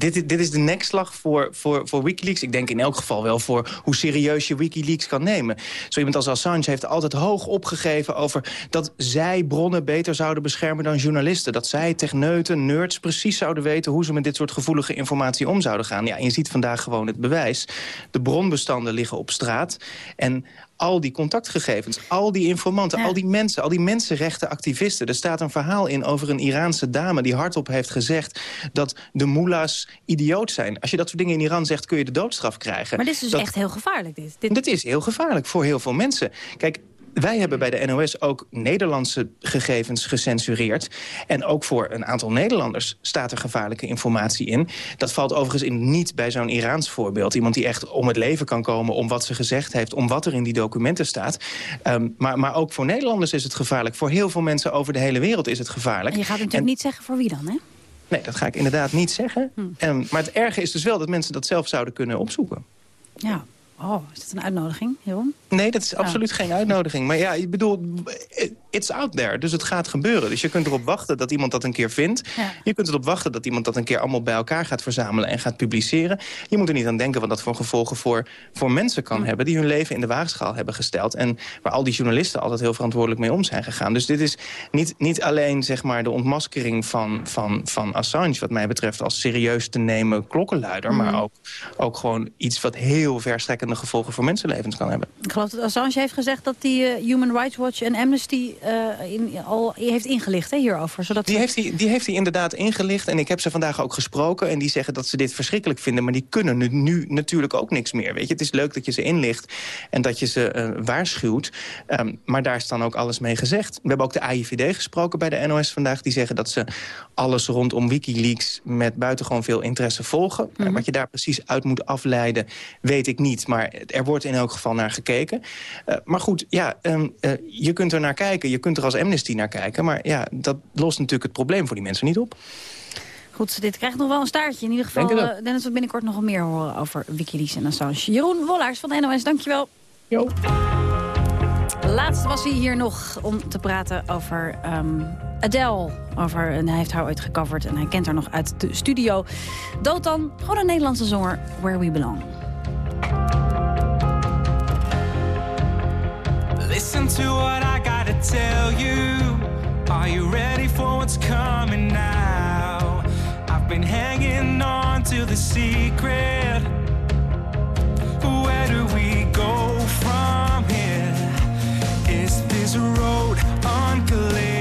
Dit, dit is de nekslag voor, voor, voor Wikileaks. Ik denk in elk geval wel voor hoe serieus je Wikileaks kan nemen. Zo iemand als Assange heeft altijd hoog opgegeven over... dat zij bronnen beter zouden beschermen dan journalisten. Dat zij techneuten, nerds precies zouden weten... hoe ze met dit soort gevoelige informatie om zouden gaan. Ja, en je ziet vandaag gewoon het bewijs. De bronbestanden liggen op straat. En al die contactgegevens, al die informanten, al die mensen... al die mensenrechtenactivisten. Er staat een verhaal in over een Iraanse dame... die hardop heeft gezegd dat de mullahs idioot zijn. Als je dat soort dingen in Iran zegt, kun je de doodstraf krijgen. Maar dit is dus Dat- echt heel gevaarlijk. Dit. dit... dit is heel gevaarlijk voor heel veel mensen. Kijk, wij hebben bij de NOS ook Nederlandse gegevens gecensureerd. En ook voor een aantal Nederlanders staat er gevaarlijke informatie in. Dat valt overigens in niet bij zo'n Iraans voorbeeld. Iemand die echt om het leven kan komen om wat ze gezegd heeft... om wat er in die documenten staat. Ehm, maar, maar ook voor Nederlanders is het gevaarlijk. Voor heel veel mensen over de hele wereld is het gevaarlijk. En je gaat natuurlijk niet zeggen voor wie dan, hè? Nee, dat ga ik inderdaad niet zeggen. Ehm, maar het erge is dus wel dat mensen dat zelf zouden kunnen opzoeken. Ja. Oh, is dat een uitnodiging, Jeroen? Nee, dat is absoluut geen uitnodiging. Maar ja, ik bedoel, it's out there. Dus het gaat gebeuren. Dus je kunt erop wachten dat iemand dat een keer vindt. Ja. Je kunt erop wachten dat iemand dat een keer allemaal bij elkaar gaat verzamelen... en gaat publiceren. Je moet er niet aan denken wat dat voor gevolgen voor, voor mensen kan hebben... die hun leven in de waagschaal hebben gesteld. En waar al die journalisten altijd heel verantwoordelijk mee om zijn gegaan. Dus dit is niet, niet alleen zeg maar, de ontmaskering van, van, van Assange... wat mij betreft als serieus te nemen klokkenluider... Mhm. maar ook, ook gewoon iets wat heel verstrekkende gevolgen voor mensenlevens kan hebben. Ik geloof dat Assange heeft gezegd dat die eh, Human Rights Watch en Amnesty eh, in, al heeft ingelicht hè, hierover. Zodat Die heeft, hij, die heeft hij inderdaad ingelicht. En ik heb ze vandaag ook gesproken. En die zeggen dat ze dit verschrikkelijk vinden. Maar die kunnen nu, nu natuurlijk ook niks meer. Weet je? Het is leuk dat je ze inlicht. En dat je ze eh, waarschuwt. Ehm, maar daar is dan ook alles mee gezegd. We hebben ook de AIVD gesproken bij de NOS vandaag. Die zeggen dat ze alles rondom Wikileaks... met buitengewoon veel interesse volgen. En wat je daar precies uit moet afleiden, weet ik niet. Maar er wordt in elk geval naar gekeken. Eh, maar goed, ja, ehm, eh, je kunt er naar kijken. Je kunt er als Amnesty naar kijken. Maar ja, dat lost natuurlijk het probleem voor die mensen niet op. Goed, dit krijgt nog wel een staartje. In ieder geval, Denk ook. uh, Dennis, we binnenkort nog wel meer horen over Wikileaks en Assange. Jeroen Wollaars van de NOS, dankjewel. Jo. Laatst was hij hier nog om te praten over ehm, Adele. Over, en hij heeft haar ooit gecoverd en hij kent haar nog uit de studio. Dood dan, gewoon een Nederlandse zanger, Where We Belong. Listen to what I gotta tell you. Are you ready for what's coming now? I've been hanging on to the secret. Where do we go from here? Is this road unclear?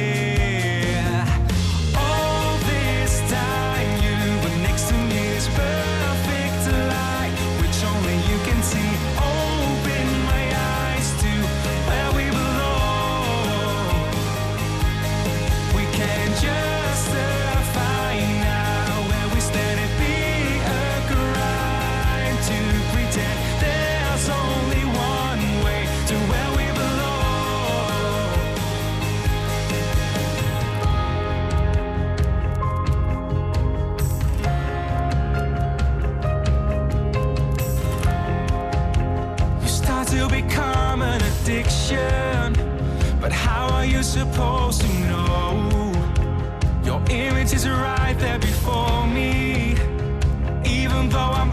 An addiction. But how are you supposed to know? Your image is right there before me. Even though I'm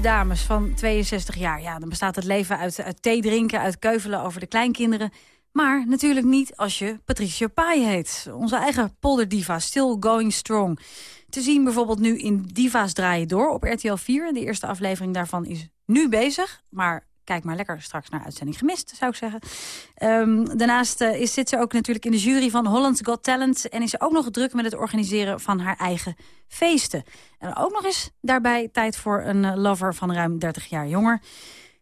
Dames van 62 jaar, ja, dan bestaat het leven uit, uit thee drinken, uit keuvelen over de kleinkinderen. Maar natuurlijk niet als je Patricia Pai heet. Onze eigen polderdiva, still going strong. Te zien bijvoorbeeld nu in Diva's Draaien Door op RTL 4. De eerste aflevering daarvan is nu bezig. Maar kijk maar lekker straks naar uitzending gemist, zou ik zeggen. Ehm, daarnaast eh, is, zit ze ook natuurlijk in de jury van Holland's Got Talent... en is ze ook nog druk met het organiseren van haar eigen feesten. En ook nog eens daarbij tijd voor een eh, lover van ruim 30 jaar jonger.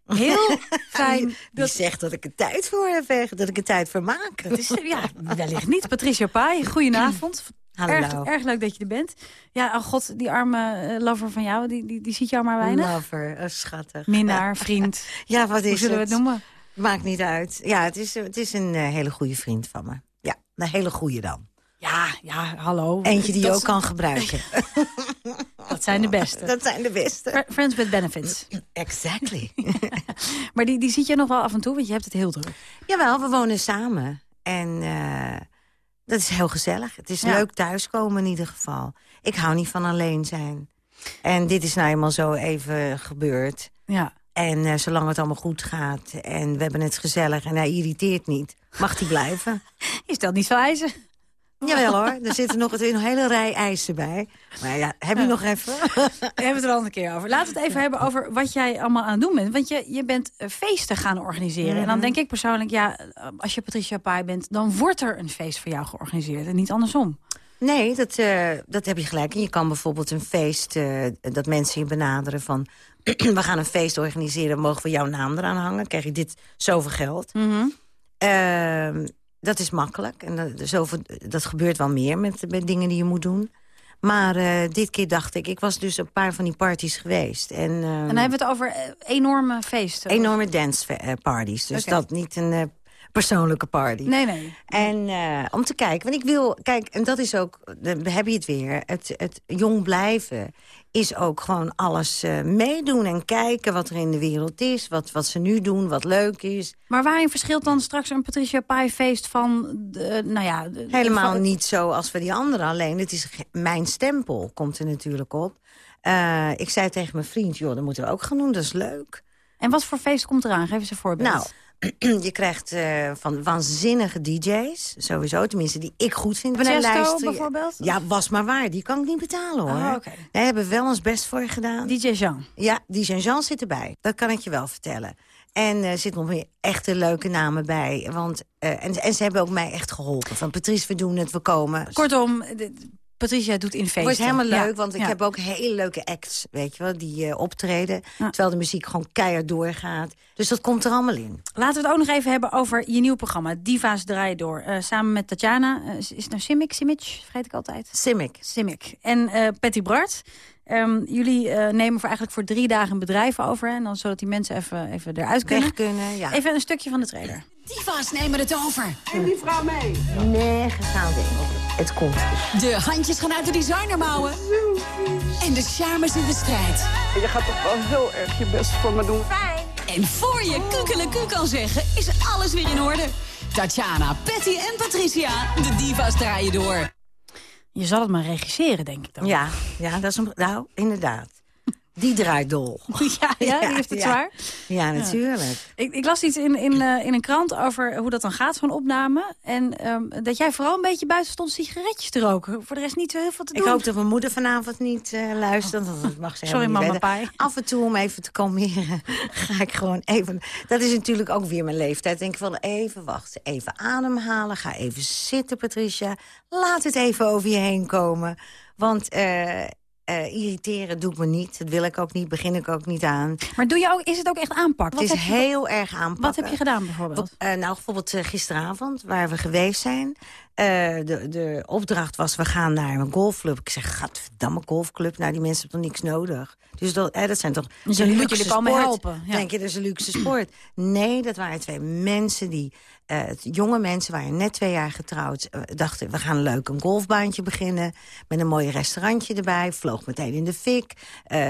Heel fijn. Die, die zegt dat ik er tijd voor heb, hè, dat ik er tijd voor maak. Dat is, ja, wellicht niet. Patricia Pai, goedenavond. Hallo. Erg, erg leuk dat je er bent. Ja, oh god, die arme eh, lover van jou, die, die, die ziet jou maar weinig. Lover, oh, schattig. Minnaar, vriend. Ja, wat is Hoe zullen we het noemen? Maakt niet uit. Ja, het is, het is een eh, hele goede vriend van me. Ja, een hele goede dan. Ja, ja, hallo. Eentje die je ook kan gebruiken. Dat zijn de beste. Dat zijn de beste. Fr- Friends with benefits. Exactly. Maar die, die ziet je nog wel af en toe, want je hebt het heel druk. Jawel, we wonen samen. En eh, dat is heel gezellig. Het is Ja. leuk thuiskomen in ieder geval. Ik hou niet van alleen zijn. En dit is nou eenmaal zo even gebeurd. Ja. En eh, zolang het allemaal goed gaat en we hebben het gezellig en hij irriteert niet, mag hij blijven. Je stelt niet veel eisen. Jawel hoor, er zitten nog een hele rij eisen bij. Maar ja, heb je nog even? We hebben het er al een keer over. Laten we het even hebben over wat jij allemaal aan het doen bent. Want je, je bent eh, feesten gaan organiseren. En dan Mhm. denk ik persoonlijk, ja, als je Patricia Pai bent... dan wordt er een feest voor jou georganiseerd en niet andersom. Nee, dat, eh, dat heb je gelijk. En je kan bijvoorbeeld een feest, eh, dat mensen je benaderen van... we gaan een feest organiseren, mogen we jouw naam eraan hangen? Krijg je dit zoveel geld? Ehm, dat is makkelijk. En dat, zoveel, dat gebeurt wel meer met, met dingen die je moet doen. Maar eh, dit keer dacht ik, ik was dus een paar van die parties geweest. En, ehm, En dan hebben we het over eh, enorme feesten. enorme dance eh, parties. Dus dat niet een eh, persoonlijke party. Nee, nee. En eh, om te kijken, want ik wil, kijk, en dat is ook, dan heb je het weer, het, het jong blijven is ook gewoon alles eh, meedoen en kijken wat er in de wereld is, wat, wat ze nu doen, wat leuk is. Maar waarin verschilt dan straks een Patricia Pai feest van, de, nou ja... de- Helemaal van- niet zo als we die anderen, alleen het is mijn stempel, komt er natuurlijk op. Eh, ik zei tegen mijn vriend, joh, dat moeten we ook gaan doen, dat is leuk. En wat voor feest komt eraan? Geef eens een voorbeeld. Nou, je krijgt eh, van waanzinnige DJ's, sowieso. Tenminste, die ik goed vind. Chesto bijvoorbeeld? Ja, was maar waar. Die kan ik niet betalen, hoor. Oh, oké. Daar hebben we wel ons best voor gedaan. DJ Jean. Ja, DJ Jean zit erbij. Dat kan ik je wel vertellen. En er zitten nog meer echte leuke namen bij. Want, eh, en, en ze hebben ook mij echt geholpen. Van Patrice, we doen het, we komen. Kortom, Patricia doet in feesten. Wordt helemaal leuk, want ik heb ook hele leuke acts, weet je wel, die eh, optreden. Terwijl de muziek gewoon keihard doorgaat. Dus dat komt er allemaal in. Laten we het ook nog even hebben over je nieuw programma. Diva's draaien door. Eh, samen met Tatjana. eh, is het nou Simic? Simic? Vergeet ik altijd. Simic. Simic. En Patty Bart. Ehm, jullie nemen voor eigenlijk voor drie dagen een bedrijf over. hè, En dan zodat die mensen even, even eruit kunnen. Weg kunnen, ja. Even een stukje van de trailer. Diva's nemen het over. En die vrouw mee? Nee, gaan we. Het komt. De handjes gaan uit de designermouwen. En de charmes in de strijd. Je gaat toch wel heel erg je best voor me doen. Fijn. En voor je kukeleku kan zeggen, is alles weer in orde. Tatjana, Patty en Patricia, de Diva's draaien door. Je zal het maar regisseren, denk ik dan. Ja, ja dat is een, nou, inderdaad. Die draait dol. Ja, ja, die heeft het ja. zwaar. Ja, natuurlijk. Ik, ik las iets in, in, eh, in een krant over hoe dat dan gaat, zo'n opname. En ehm, dat jij vooral een beetje buiten stond sigaretjes te roken. Voor de rest niet zo heel veel te Ik doen. hoop dat mijn moeder vanavond niet eh, luistert. Want dat mag ze Sorry, mama. Af en toe om even te kalmeren ga ik gewoon even... Dat is natuurlijk ook weer mijn leeftijd. Denk van even wachten, even ademhalen. Ga even zitten, Patricia. Laat het even over je heen komen. Want eh, eh, irriteren doe ik me niet. Dat wil ik ook niet, begin ik ook niet aan. Maar doe je ook, is het ook echt aanpak? Het is je- heel erg aanpakken. Wat heb je gedaan bijvoorbeeld? Eh, nou, bijvoorbeeld eh, gisteravond, waar we geweest zijn. De, de opdracht was, we gaan naar een golfclub. Ik zeg, gadverdamme golfclub. Nou, die mensen hebben toch niks nodig? Dus dat, dat zijn toch Dus een jullie luxe moeten jullie komen helpen, ja. Denk je, dat is een luxe sport? Nee, dat waren twee mensen die... eh, jonge mensen waren net twee jaar getrouwd. eh, dachten, we gaan leuk een golfbaantje beginnen. Met een mooi restaurantje erbij. Vloog meteen in de fik. eh,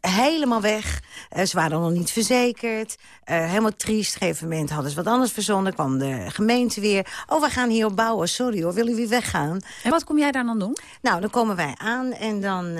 helemaal weg. Ze waren nog niet verzekerd. Helemaal triest. Op een gegeven moment hadden ze wat anders verzonnen. kwam de gemeente weer. Oh, we gaan hier op bouwen. sorry hoor, willen jullie weggaan? En wat kom jij daar dan doen? Nou, dan komen wij aan en dan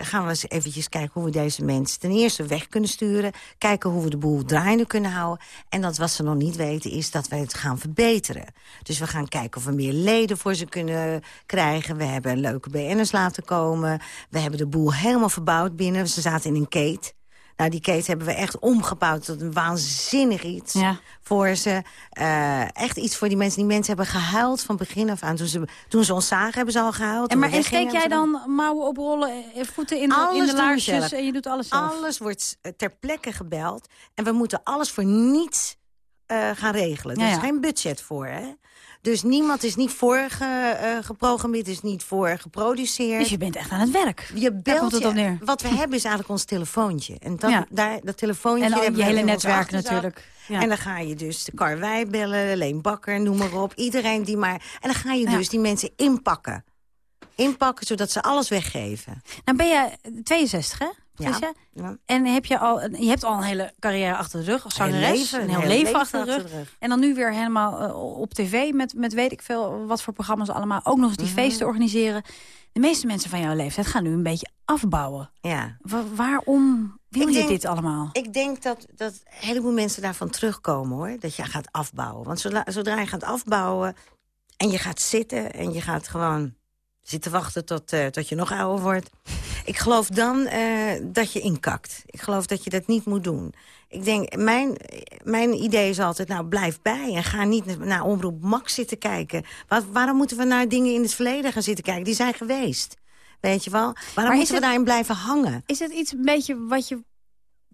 gaan we eens eventjes kijken... hoe we deze mensen ten eerste weg kunnen sturen. Kijken hoe we de boel draaiende kunnen houden. En dat wat ze nog niet weten is dat wij het gaan verbeteren. Dus we gaan kijken of we meer leden voor ze kunnen krijgen. We hebben leuke BN'ers laten komen. We hebben de boel helemaal verbouwd binnen. Ze zaten in een keet. Nou, die keten hebben we echt omgebouwd tot een waanzinnig iets voor ze. Eh, echt iets voor die mensen. Die mensen hebben gehuild van begin af aan. Toen ze, toen ze ons zagen, hebben ze al gehuild. En, maar, en steek jij dan mouwen oprollen, eh, voeten in de, in de laarsjes en je doet alles zelf? Alles wordt eh, ter plekke gebeld. En we moeten alles voor niets eh, gaan regelen. Er is geen budget voor, hè? Dus niemand is niet voor ge- eh, geprogrammeerd, is niet voor geproduceerd. Dus je bent echt aan het werk. Je belt je- neer. Wat we hebben is eigenlijk ons telefoontje. En dat, Ja. daar, dat telefoontje En al je hele netwerk natuurlijk. Ja. En dan ga je dus de Karwei bellen, Leen Bakker, noem maar op. Iedereen die maar... En dan ga je Ja. dus die mensen inpakken. Inpakken, zodat ze alles weggeven. Nou ben je 62, hè? Ja. En heb je, al, je hebt al een hele carrière achter de rug als zangeres. een heel leven, leven achter, de, rug. de rug. En dan nu weer helemaal eh, op tv met, met weet ik veel wat voor programma's allemaal. Ook nog eens die Mhm. feesten organiseren. De meeste mensen van jouw leeftijd gaan nu een beetje afbouwen. Ja. Wa- waarom wil Ik je denk- dit allemaal? Ik denk dat, dat een heleboel mensen daarvan terugkomen, hoor. Dat je gaat afbouwen. Want zodra, zodra je gaat afbouwen en je gaat zitten... en je gaat gewoon zitten wachten tot, tot je nog ouder wordt... ik geloof dan eh, dat je inkakt. Ik geloof dat je dat niet moet doen. Ik denk, mijn, mijn idee is altijd, nou, blijf bij... en ga niet naar Omroep Max zitten kijken. Waar, waarom moeten we naar dingen in het verleden gaan zitten kijken? Die zijn geweest. Weet je wel? Waarom Maar moeten we het- daarin blijven hangen? Is het iets een beetje wat je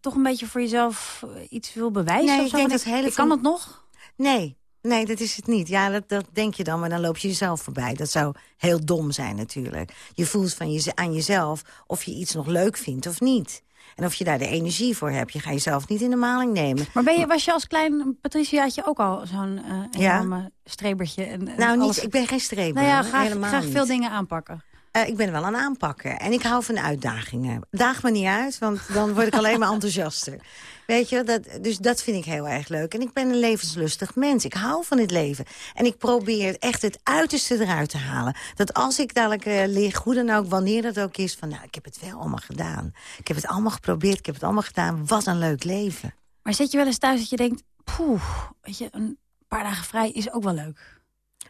toch een beetje voor jezelf eh, iets wil bewijzen? Nee, of ik denk dat hele ik- kan het nog? Nee, nee, dat is het niet. Ja, dat, dat denk je dan, maar dan loop je jezelf voorbij. Dat zou heel dom zijn natuurlijk. Je voelt van je, aan jezelf of je iets nog leuk vindt of niet. En of je daar de energie voor hebt. Je gaat jezelf niet in de maling nemen. Maar ben je, was je als klein Patriciaatje ook al zo'n eh Ja. enorme strebertje? En, en Nou, alles- niet, ik ben geen streber. Nou ja, graag, veel dingen aanpakken. Eh, ik ben wel een aanpakker. En ik hou van uitdagingen. Daag me niet uit, want dan word ik alleen maar enthousiaster. Weet je, dat, dus dat vind ik heel erg leuk. En ik ben een levenslustig mens. Ik hou van het leven. En ik probeer echt het uiterste eruit te halen. Dat als ik dadelijk eh, lig, hoe dan ook, wanneer dat ook is... van nou, ik heb het wel allemaal gedaan. Ik heb het allemaal geprobeerd, ik heb het allemaal gedaan. Wat een leuk leven. Maar zit je wel eens thuis dat je denkt... poeh, weet je, een paar dagen vrij is ook wel leuk.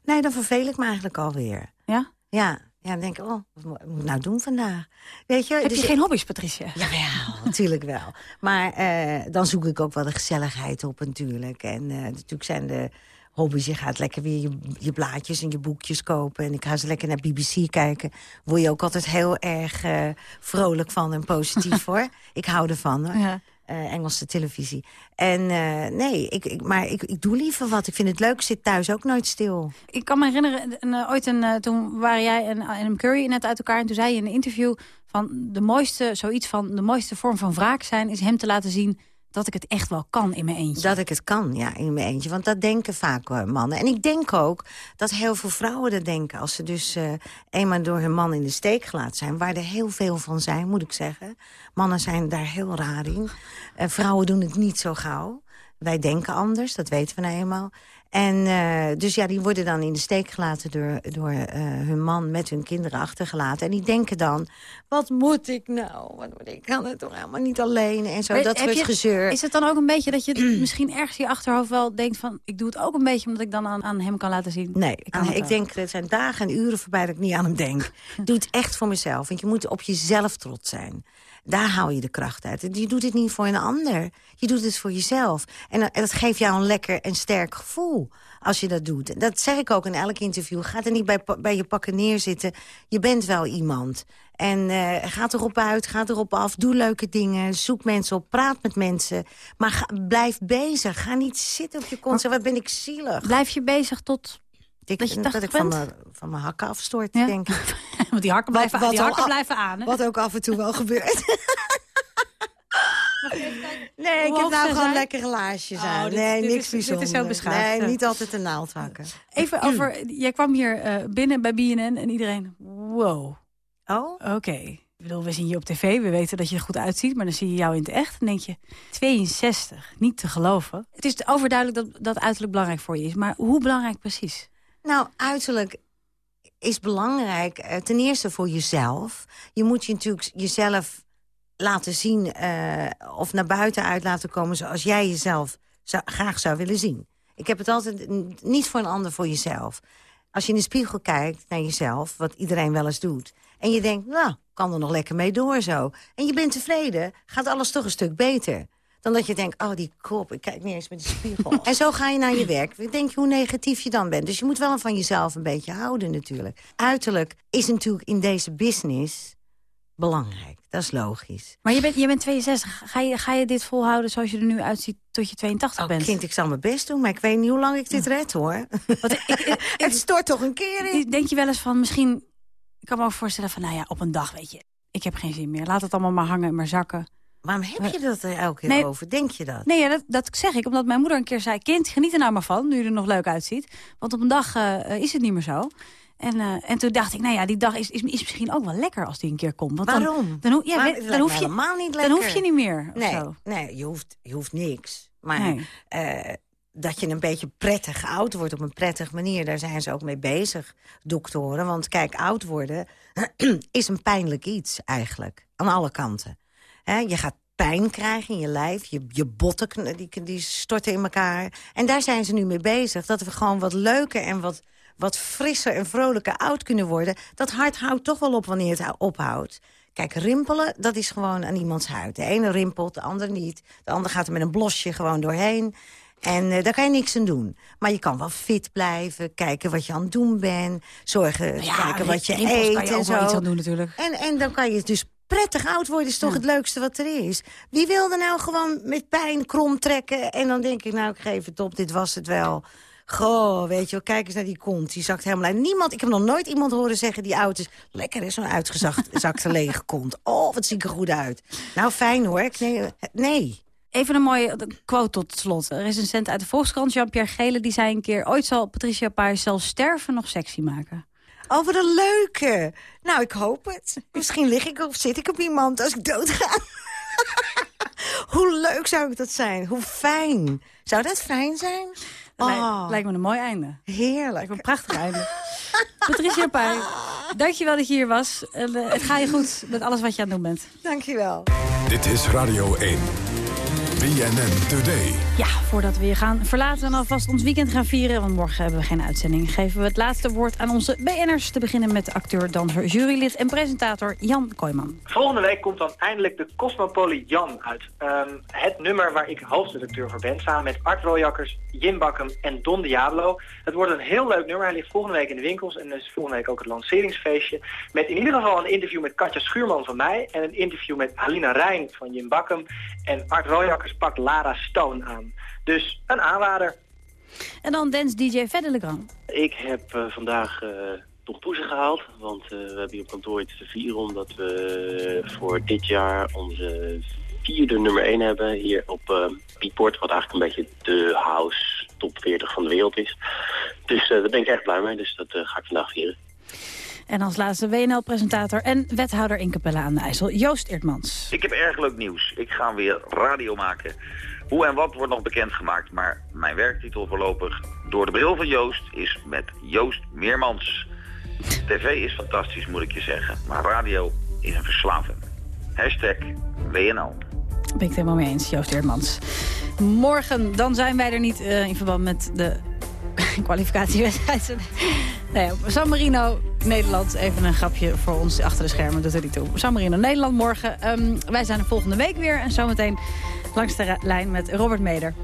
Nee, dan verveel ik me eigenlijk alweer. Ja? Ja, ja dan denk ik, oh, wat moet ik nou doen vandaag? Weet je, Heb dus je ik- geen hobby's, Patricia? Jawel, natuurlijk wel. Maar eh, dan zoek ik ook wel de gezelligheid op natuurlijk. En eh, natuurlijk zijn de hobby's, je gaat lekker weer je, je blaadjes en je boekjes kopen. En ik ga eens lekker naar BBC kijken. Word je ook altijd heel erg eh, vrolijk van en positief hoor. Ik hou ervan hoor. Ja. Eh, Engelse televisie. En eh, nee, ik, ik, maar ik, ik doe liever wat. Ik vind het leuk, ik zit thuis ook nooit stil. Ik kan me herinneren, een, eh, ooit een, toen waren jij en Adam Curry net uit elkaar... en toen zei je in een interview van de mooiste, zoiets van... de mooiste vorm van wraak zijn is hem te laten zien dat ik het echt wel kan in mijn eentje. Dat ik het kan, ja, in mijn eentje. Want dat denken vaak mannen. En ik denk ook dat heel veel vrouwen dat denken. Als ze dus eh, eenmaal door hun man in de steek gelaten zijn. Waar er heel veel van zijn, moet ik zeggen. Mannen zijn daar heel raar in. Eh, vrouwen doen het niet zo gauw. Wij denken anders, dat weten we nou eenmaal. En eh, dus ja, die worden dan in de steek gelaten door, door eh, hun man met hun kinderen achtergelaten. En die denken dan, wat moet ik nou? Wat moet ik? ik kan het toch helemaal niet alleen en zo. Maar dat soort je- gezeur. Is het dan ook een beetje dat je misschien ergens in je achterhoofd wel denkt van... ik doe het ook een beetje omdat ik dan aan, aan hem kan laten zien? Nee, ik, aan- het denk, er zijn dagen en uren voorbij dat ik niet aan hem denk. Doe het echt voor mezelf, want je moet op jezelf trots zijn. Daar haal je de kracht uit. Je doet het niet voor een ander. Je doet het voor jezelf. En, dat- geeft jou een lekker en sterk gevoel als je dat doet. Dat zeg ik ook in elk interview. Ga er niet bij, bij je pakken neerzitten. Je bent wel iemand. En eh, ga erop uit, ga erop af. Doe leuke dingen, zoek mensen op, praat met mensen. Maar ga- blijf bezig. Ga niet zitten op je kont. Wat ben ik zielig. Blijf je bezig tot Ik, dat je dat 80 ik van mijn, van mijn hakken afstort, denk ik. Want die hakken blijven, die hakken blijven aan. Hè? Wat ook af en toe wel gebeurt. Nee, ik heb nou gewoon zijn? lekkere laarsjes Oh, aan. dit- nee, dit niks is- dit is zo beschaafd, Nee, ja. niet altijd een naald hakken. Even over, jij kwam hier eh, binnen bij BNN en iedereen, wow. Oh? Oké. Ik bedoel, we zien je op tv, we weten dat je er goed uitziet... maar dan zie je jou in het echt en denk je, 62, niet te geloven. Het is overduidelijk dat dat uiterlijk belangrijk voor je is, maar hoe belangrijk precies? Nou, uiterlijk is belangrijk. eh, ten eerste voor jezelf. Je moet je natuurlijk jezelf laten zien... eh, of naar buiten uit laten komen zoals jij jezelf zou, graag zou willen zien. Ik heb het altijd niet voor een ander, voor jezelf. Als je in de spiegel kijkt naar jezelf, wat iedereen wel eens doet... en je denkt, nou, kan er nog lekker mee door zo. En je bent tevreden, gaat alles toch een stuk beter. Dan dat je denkt, oh, die kop, ik kijk niet eens met de spiegel. en zo ga je naar je werk. Denk je hoe negatief je dan bent. Dus je moet wel van jezelf een beetje houden natuurlijk. Uiterlijk is natuurlijk in deze business belangrijk. Dat is logisch. Maar je bent, je bent 62. Ga je, ga je dit volhouden zoals je er nu uitziet tot je 82 bent? Kind, ik zal mijn best doen, maar ik weet niet hoe lang ik dit red, hoor. het stort toch een keer in. Denk je wel eens van misschien... Ik kan me ook voorstellen van, nou ja, op een dag, weet je... Ik heb geen zin meer. Laat het allemaal maar hangen en maar zakken. Waarom heb je dat er elke keer Nee. over? Denk je dat? Nee, ja, dat, dat zeg ik. Omdat mijn moeder een keer zei... Kind, geniet er nou maar van, nu je er nog leuk uitziet. Want op een dag eh, is het niet meer zo. En, eh, en toen dacht ik, nou ja, die dag is, is, is misschien ook wel lekker als die een keer komt. Want Waarom? Dan, ja, dan, hoef me je, helemaal niet dan hoef je niet meer. Nee, zo. nee je, hoeft, je hoeft niks. Maar Nee. eh, dat je een beetje prettig oud wordt op een prettige manier... daar zijn ze ook mee bezig, doktoren. Want kijk, oud worden is een pijnlijk iets eigenlijk. Aan alle kanten. Hè, je gaat pijn krijgen in je lijf. Je, je botten die, die storten in elkaar. En daar zijn ze nu mee bezig. Dat we gewoon wat leuker en wat, wat frisser en vrolijker oud kunnen worden. Dat hart houdt toch wel op wanneer het hou- ophoudt. Kijk, rimpelen, dat is gewoon aan iemands huid. De ene rimpelt, de ander niet. De ander gaat er met een blosje gewoon doorheen. En eh, daar kan je niks aan doen. Maar je kan wel fit blijven, kijken wat je aan het doen bent. Zorgen, Ja, kijken wat je eet kan je en zo. iets aan doen natuurlijk. En, en dan kan je dus prettig oud worden, is toch het leukste wat er is. Wie wil er nou gewoon met pijn krom trekken? En dan denk ik, nou, ik geef het op, dit was het wel. Goh, weet je wel, kijk eens naar die kont. Die zakt helemaal uit. Niemand, ik heb nog nooit iemand horen zeggen die oud is. Lekker is zo'n uitgezakte lege kont. Oh, wat zie ik er goed uit. Nou, fijn hoor. Ik, nee, nee. Even een mooie quote tot slot. Er is een cent uit de Volkskrant, Jean-Pierre Gele, die zei een keer... ooit zal Patricia Paars zelfs sterven nog sexy maken. Oh, wat een leuke. Nou, ik hoop het. Misschien lig ik of zit ik op iemand als ik doodga. Hoe leuk zou ik dat zijn? Hoe fijn. Zou dat fijn zijn? Lijkt- Oh, Lijkt me een mooi einde. heerlijk. Een prachtig einde. Patricia Paai, dankjewel dat je hier was. En, eh, het gaat je goed met alles wat je aan het doen bent. Dankjewel. Dit is Radio 1. BNN Today. Ja, voordat we je gaan verlaten en alvast ons weekend gaan vieren... want morgen hebben we geen uitzending... geven we het laatste woord aan onze BN'ers. Te beginnen met acteur, danser, jurylid en presentator Jan Kooijman. Volgende week komt dan eindelijk de Cosmopoly Jan uit. Ehm, het nummer waar ik hoofdredacteur voor ben, samen met Art Rooijakkers, Jim Bakkum en Don Diablo. Het wordt een heel leuk nummer. Hij ligt volgende week in de winkels en is volgende week ook het lanceringsfeestje. Met in ieder geval een interview met Katja Schuurman van mij en een interview met Alina Rijn van Jim Bakkum. En Art Rooijakkers pakt Lara Stone aan. Dus een aanrader. En dan dance-dj Fedde Legrand. Ik heb eh, vandaag eh Tom Poesen gehaald, want eh, we hebben hier op kantoor iets te vieren omdat we voor dit jaar onze vierde nummer 1 hebben hier op eh Beatport, wat eigenlijk een beetje de house top 40 van de wereld is. Dus eh, daar ben ik erg blij mee, dus dat eh, ga ik vandaag vieren. En als laatste WNL-presentator en wethouder in Capelle aan de IJssel, Joost Eertmans. Ik heb erg leuk nieuws. Ik ga weer radio maken. Hoe en wat wordt nog bekendgemaakt, maar mijn werktitel voorlopig door de bril van Joost is met Joost Meermans. TV is fantastisch, moet ik je zeggen, maar radio is een verslaving. Hashtag WNL. Ben ik het helemaal mee eens, Joost Eertmans. Morgen, dan zijn wij er niet eh, in verband met de kwalificatiewedstrijd. Nee, San Marino, Nederland. Even een grapje voor ons achter de schermen, doet er niet toe. San Marino, Nederland morgen. Ehm, wij zijn er volgende week weer. En zometeen langs de lijn met Robert Meder.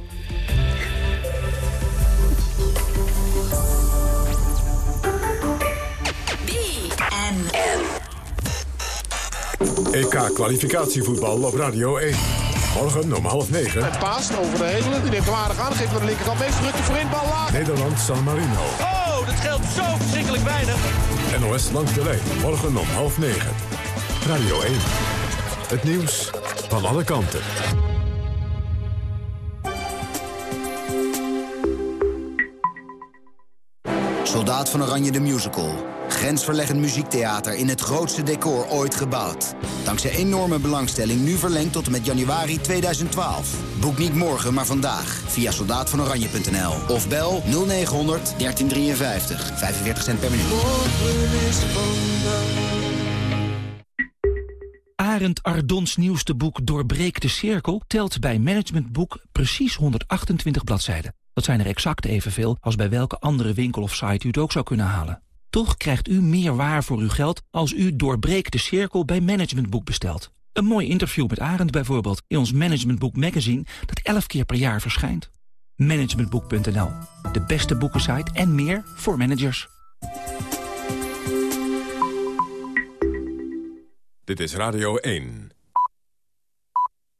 EK-kwalificatievoetbal op Radio 1. Morgen om half negen. Het paast over de hele. Die neemt hem aardig aan. Geeft naar de linkerkant. Meest drukte voorin. Bal laag. Nederland San Marino. Oh, dat scheelt zo verschrikkelijk weinig. NOS langs de lijn. Morgen om half negen. Radio 1. Het nieuws van alle kanten. Soldaat van Oranje de Musical. Grensverleggend muziektheater in het grootste decor ooit gebouwd. Dankzij enorme belangstelling nu verlengd tot en met januari 2012. Boek niet morgen, maar vandaag via soldaatvanoranje.nl. Of bel 0900 1353. 45 cent per minuut. Arend Ardons nieuwste boek Doorbreek de Cirkel... telt bij Management Boek precies 128 bladzijden. Dat zijn er exact evenveel als bij welke andere winkel of site u het ook zou kunnen halen. Toch krijgt u meer waar voor uw geld als u Doorbreek de Cirkel bij Management Boek bestelt. Een mooi interview met Arend bijvoorbeeld in ons Management Boek magazine... dat 11 keer per jaar verschijnt. Managementboek.nl, de beste boekensite en meer voor managers. Dit is Radio 1.